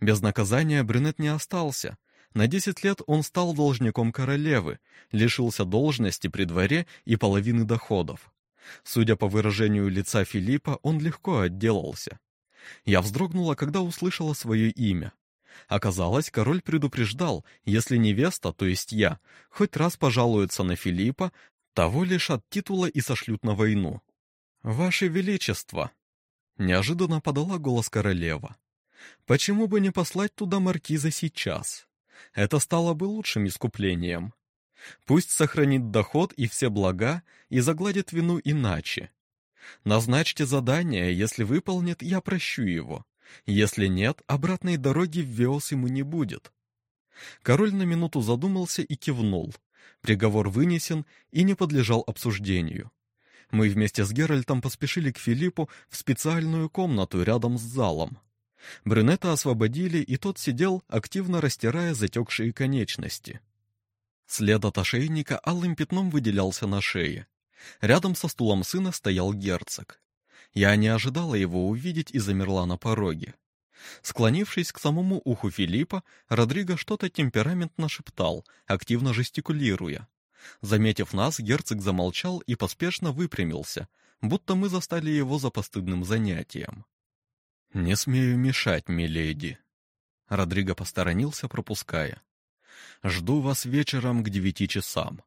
Без наказания Брюнет не остался. На десять лет он стал должником королевы, лишился должности при дворе и половины доходов. Судя по выражению лица Филиппа, он легко отделался. Я вздрогнула, когда услышала свое имя. Оказалось, король предупреждал, если невеста, то есть я, хоть раз пожалуется на Филиппа, того лишат титула и сошлют на войну. «Ваше Величество!» Неожиданно подала голос королева. «Почему бы не послать туда маркиза сейчас? Это стало бы лучшим искуплением. Пусть сохранит доход и все блага и загладит вину иначе. Назначьте задание, если выполнит, я прощу его. Если нет, обратной дороги в Веос ему не будет. Король на минуту задумался и кивнул. Приговор вынесен и не подлежал обсуждению. Мы вместе с Геральтом поспешили к Филиппу в специальную комнату рядом с залом. Брюнета освободили, и тот сидел, активно растирая затекшие конечности. След от ошейника алым пятном выделялся на шее. Рядом со стулом сына стоял герцог. Я не ожидала его увидеть и замерла на пороге. Склонившись к самому уху Филиппа, Родриго что-то темпераментно шептал, активно жестикулируя. Заметив нас, герцог замолчал и поспешно выпрямился, будто мы застали его за постыдным занятием. «Не смею мешать, миледи». Родриго посторонился, пропуская. «Жду вас вечером к девяти часам.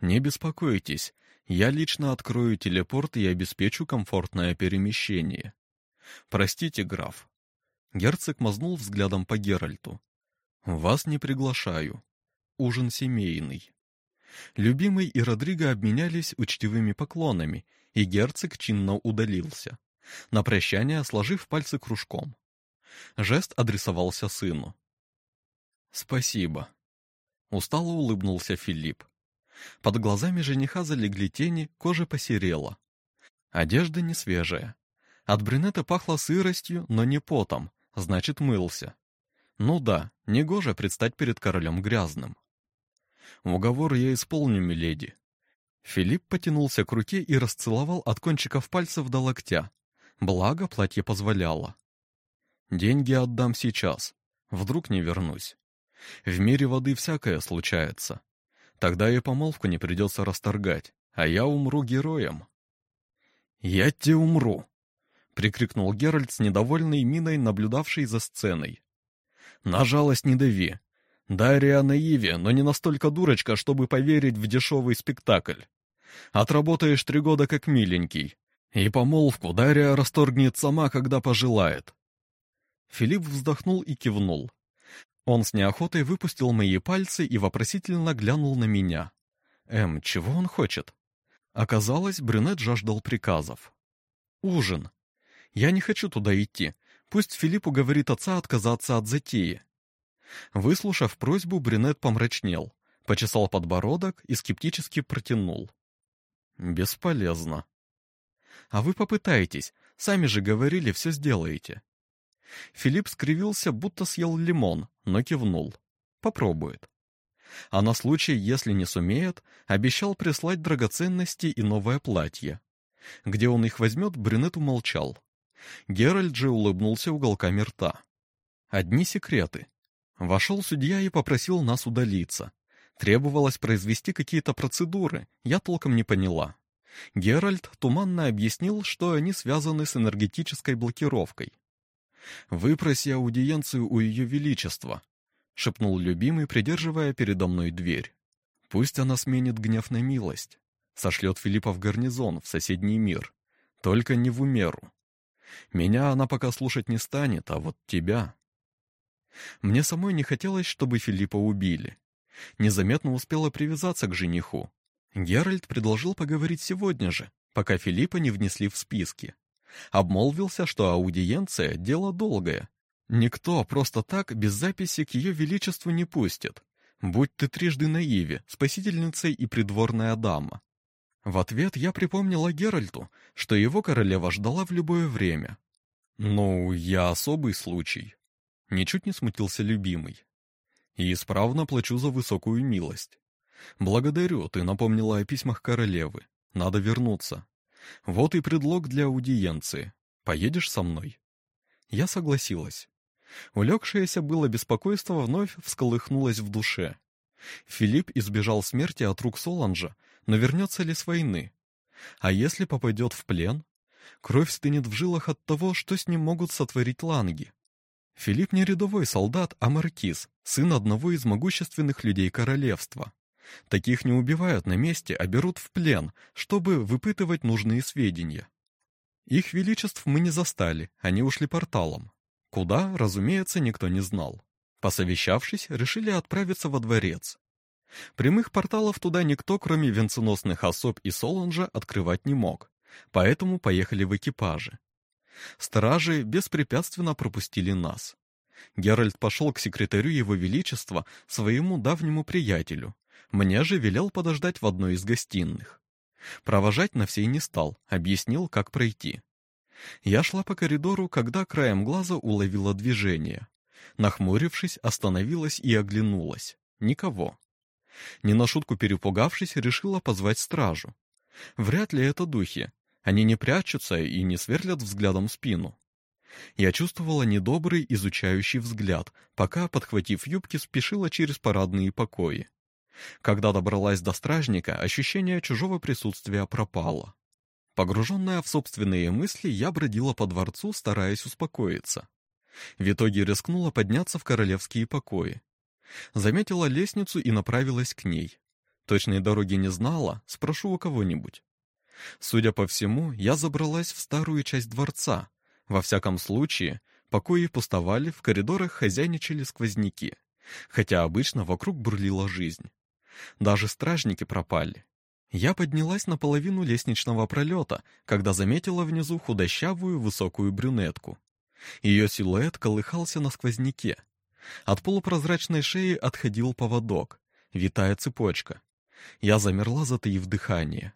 Не беспокойтесь, я лично открою телепорт и обеспечу комфортное перемещение. Простите, граф. Герцог мазнул взглядом по Геральту. Вас не приглашаю. Ужин семейный. Любимый и Родриго обменялись учтивыми поклонами, и герцог чинно удалился, на прощание сложив пальцы кружком. Жест адресовался сыну. «Спасибо», — устало улыбнулся Филипп. Под глазами жениха залегли тени, кожа посерела. Одежда не свежая. От брюнета пахло сыростью, но не потом, значит, мылся. Ну да, негоже предстать перед королем грязным. Уговор я исполню, миледи. Филипп потянулся к руке и расцеловал от кончиков пальцев до локтя. Благо, платье позволяло. Деньги отдам сейчас. Вдруг не вернусь. В мире воды всякое случается. Тогда и помолвку не придется расторгать, а я умру героем. «Я тебе умру!» — прикрикнул Геральт с недовольной миной, наблюдавшей за сценой. «На жалость не дави. Дарья наиве, но не настолько дурочка, чтобы поверить в дешевый спектакль. Отработаешь три года как миленький, и помолвку Дарья расторгнет сама, когда пожелает». Филипп вздохнул и кивнул. Он с неохотой выпустил мои пальцы и вопросительно глянул на меня. Эм, чего он хочет? Оказалось, брюнет жаждал приказов. Ужин. Я не хочу туда идти. Пусть Филипп уговорит отца отказаться от затеи. Выслушав просьбу, брюнет помрачнел, почесал подбородок и скептически протянул. Бесполезно. А вы попытайтесь, сами же говорили, все сделаете. Филипп скривился, будто съел лимон, но кивнул. Попробует. А на случай, если не сумеет, обещал прислать драгоценности и новое платье. Где он их возьмет, брюнет умолчал. Геральт же улыбнулся уголками рта. Одни секреты. Вошел судья и попросил нас удалиться. Требовалось произвести какие-то процедуры, я толком не поняла. Геральт туманно объяснил, что они связаны с энергетической блокировкой. «Выпроси аудиенцию у ее величества», — шепнул любимый, придерживая передо мной дверь. «Пусть она сменит гнев на милость, сошлет Филиппа в гарнизон, в соседний мир, только не в умеру. Меня она пока слушать не станет, а вот тебя...» Мне самой не хотелось, чтобы Филиппа убили. Незаметно успела привязаться к жениху. Геральт предложил поговорить сегодня же, пока Филиппа не внесли в списки. Обмолвился, что аудиенция — дело долгое. Никто просто так без записи к ее величеству не пустит. Будь ты трижды наиве, спасительницей и придворная дама. В ответ я припомнила Геральту, что его королева ждала в любое время. «Ну, я особый случай», — ничуть не смутился любимый. «И исправно плачу за высокую милость. Благодарю, ты напомнила о письмах королевы. Надо вернуться. Вот и предлог для аудиенции. Поедешь со мной?» Я согласилась. Улегшееся было беспокойство вновь всколыхнулось в душе. Филипп избежал смерти от рук Соланжа, но вернется ли с войны? А если попадет в плен? Кровь стынет в жилах от того, что с ним могут сотворить ланги. Филипп не рядовой солдат, а маркиз, сын одного из могущественных людей королевства. Таких не убивают на месте, а берут в плен, чтобы выпытывать нужные сведения. Их величеств мы не застали, они ушли порталом. Куда, разумеется, никто не знал. Посовещавшись, решили отправиться во дворец. Прямых порталов туда никто, кроме венценосных особ и Соланжа, открывать не мог, поэтому поехали в экипаже. Стражи беспрепятственно пропустили нас. Геральт пошел к секретарю его величества, своему давнему приятелю. Мне же велел подождать в одной из гостиных. Провожать на всей не стал, объяснил, как пройти. Я шла по коридору, когда краем глаза уловила движение. Нахмурившись, остановилась и оглянулась. Никого. Не на шутку перепугавшись, решила позвать стражу. Вряд ли это духи. Они не прячутся и не сверлят взглядом спину. Я чувствовала недобрый, изучающий взгляд, пока, подхватив юбки, спешила через парадные покои. Когда добралась до стражника, ощущение чужого присутствия пропало. Погруженная в собственные мысли, я бродила по дворцу, стараясь успокоиться. В итоге рискнула подняться в королевские покои. Заметила лестницу и направилась к ней. Точной дороги не знала, спрошу у кого-нибудь. Судя по всему, я забралась в старую часть дворца. Во всяком случае, покои пустовали, в коридорах хозяйничали сквозняки, хотя обычно вокруг бурлила жизнь. Даже стражники пропали. Я поднялась на половину лестничного пролета, когда заметила внизу худощавую высокую брюнетку. Ее силуэт колыхался на сквозняке. От полупрозрачной шеи отходил поводок, витая цепочка. Я замерла, затаив дыхание.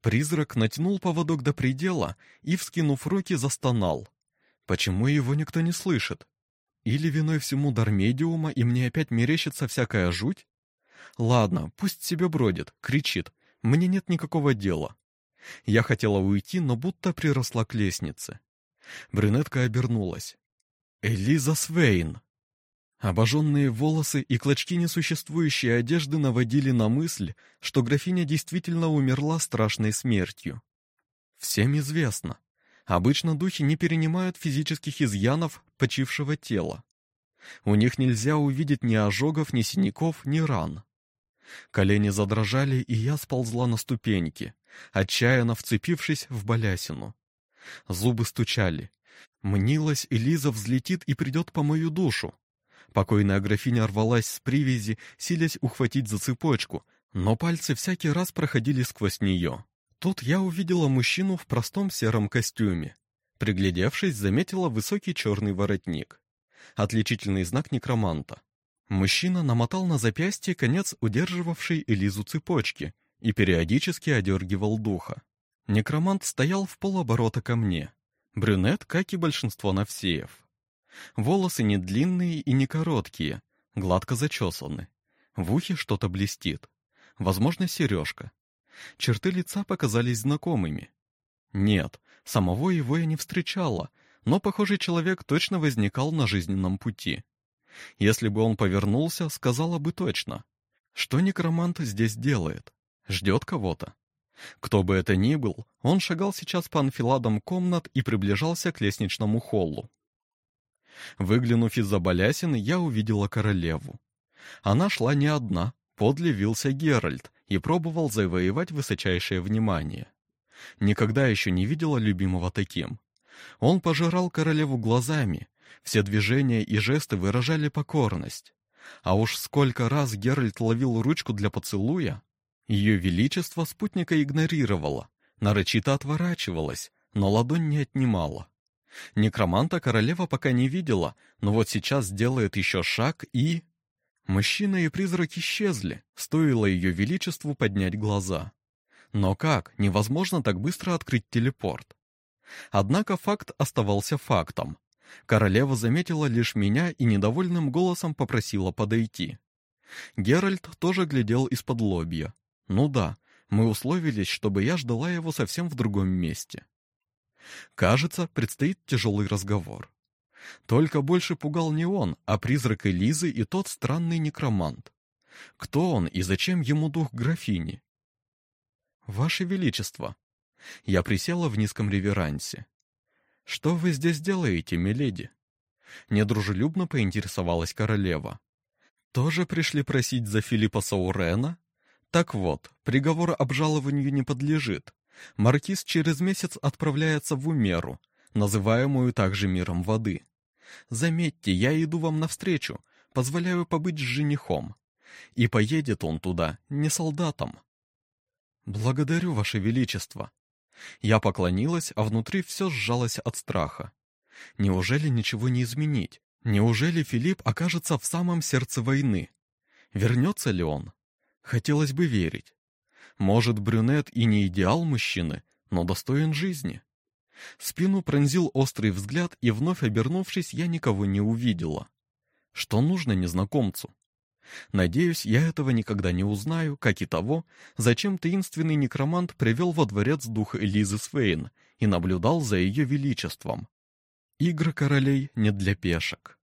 Призрак натянул поводок до предела и, вскинув руки, застонал. Почему его никто не слышит? Или виной всему дар медиума, и мне опять мерещится всякая жуть? Ладно, пусть себе бродит, кричит. Мне нет никакого дела. Я хотела уйти, но будто приросла к лестнице. Брюнетка обернулась. Элиза Свейн. Обожженные волосы и клочки несуществующей одежды наводили на мысль, что графиня действительно умерла страшной смертью. Всем известно. Обычно духи не перенимают физических изъянов почившего тела. У них нельзя увидеть ни ожогов, ни синяков, ни ран. Колени задрожали, и я сползла на ступеньки, отчаянно вцепившись в балясину. Зубы стучали. Мнилась, Элиза взлетит и придет по мою душу. Покойная графиня рвалась с привязи, силясь ухватить за цепочку, но пальцы всякий раз проходили сквозь нее. Тут я увидела мужчину в простом сером костюме. Приглядевшись, заметила высокий черный воротник. Отличительный знак некроманта. Мужчина намотал на запястье конец удерживавшей Элизу цепочки и периодически одергивал духа. Некромант стоял в полоборота ко мне. Брюнет, как и большинство навсеев. Волосы не длинные и не короткие, гладко зачесаны. В ухе что-то блестит. Возможно, сережка. Черты лица показались знакомыми. Нет, самого его я не встречала, но похожий человек точно возникал на жизненном пути. Если бы он повернулся, сказала бы точно. Что некромант здесь делает? Ждет кого-то? Кто бы это ни был, он шагал сейчас по анфиладам комнат и приближался к лестничному холлу. Выглянув из-за балясины, я увидела королеву. Она шла не одна, подле вился Геральт и пробовал завоевать высочайшее внимание. Никогда еще не видела любимого таким. Он пожирал королеву глазами, все движения и жесты выражали покорность. А уж сколько раз Геральт ловил ручку для поцелуя, ее величество спутника игнорировало, нарочито отворачивалась, но ладонь не отнимала. Некроманта королева пока не видела, но вот сейчас сделает еще шаг и... Мужчина и призрак исчезли, стоило ее величеству поднять глаза. Но как? Невозможно так быстро открыть телепорт. Однако факт оставался фактом. Королева заметила лишь меня и недовольным голосом попросила подойти. Геральт тоже глядел из-под лобья. Ну да, мы условились, чтобы я ждала его совсем в другом месте. Кажется, предстоит тяжелый разговор. Только больше пугал не он, а призрак Элизы и тот странный некромант. Кто он и зачем ему дух графини? Ваше Величество. Я присела в низком реверансе. Что вы здесь делаете, миледи? Недружелюбно поинтересовалась королева. Тоже пришли просить за Филиппа Саурена? Так вот, приговор обжалованию не подлежит. Маркиз через месяц отправляется в Умеру, называемую также миром воды. Заметьте, я иду вам навстречу, позволяю побыть с женихом. И поедет он туда не солдатом. Благодарю, ваше величество. Я поклонилась, а внутри все сжалось от страха. Неужели ничего не изменить? Неужели Филипп окажется в самом сердце войны? Вернется ли он? Хотелось бы верить. Может, брюнет и не идеал мужчины, но достоин жизни. Спину пронзил острый взгляд, и вновь обернувшись, я никого не увидела. Что нужно незнакомцу? Надеюсь, я этого никогда не узнаю, как и того, зачем таинственный некромант привел во дворец дух Элизы Свейн и наблюдал за ее величеством. Игры королей не для пешек.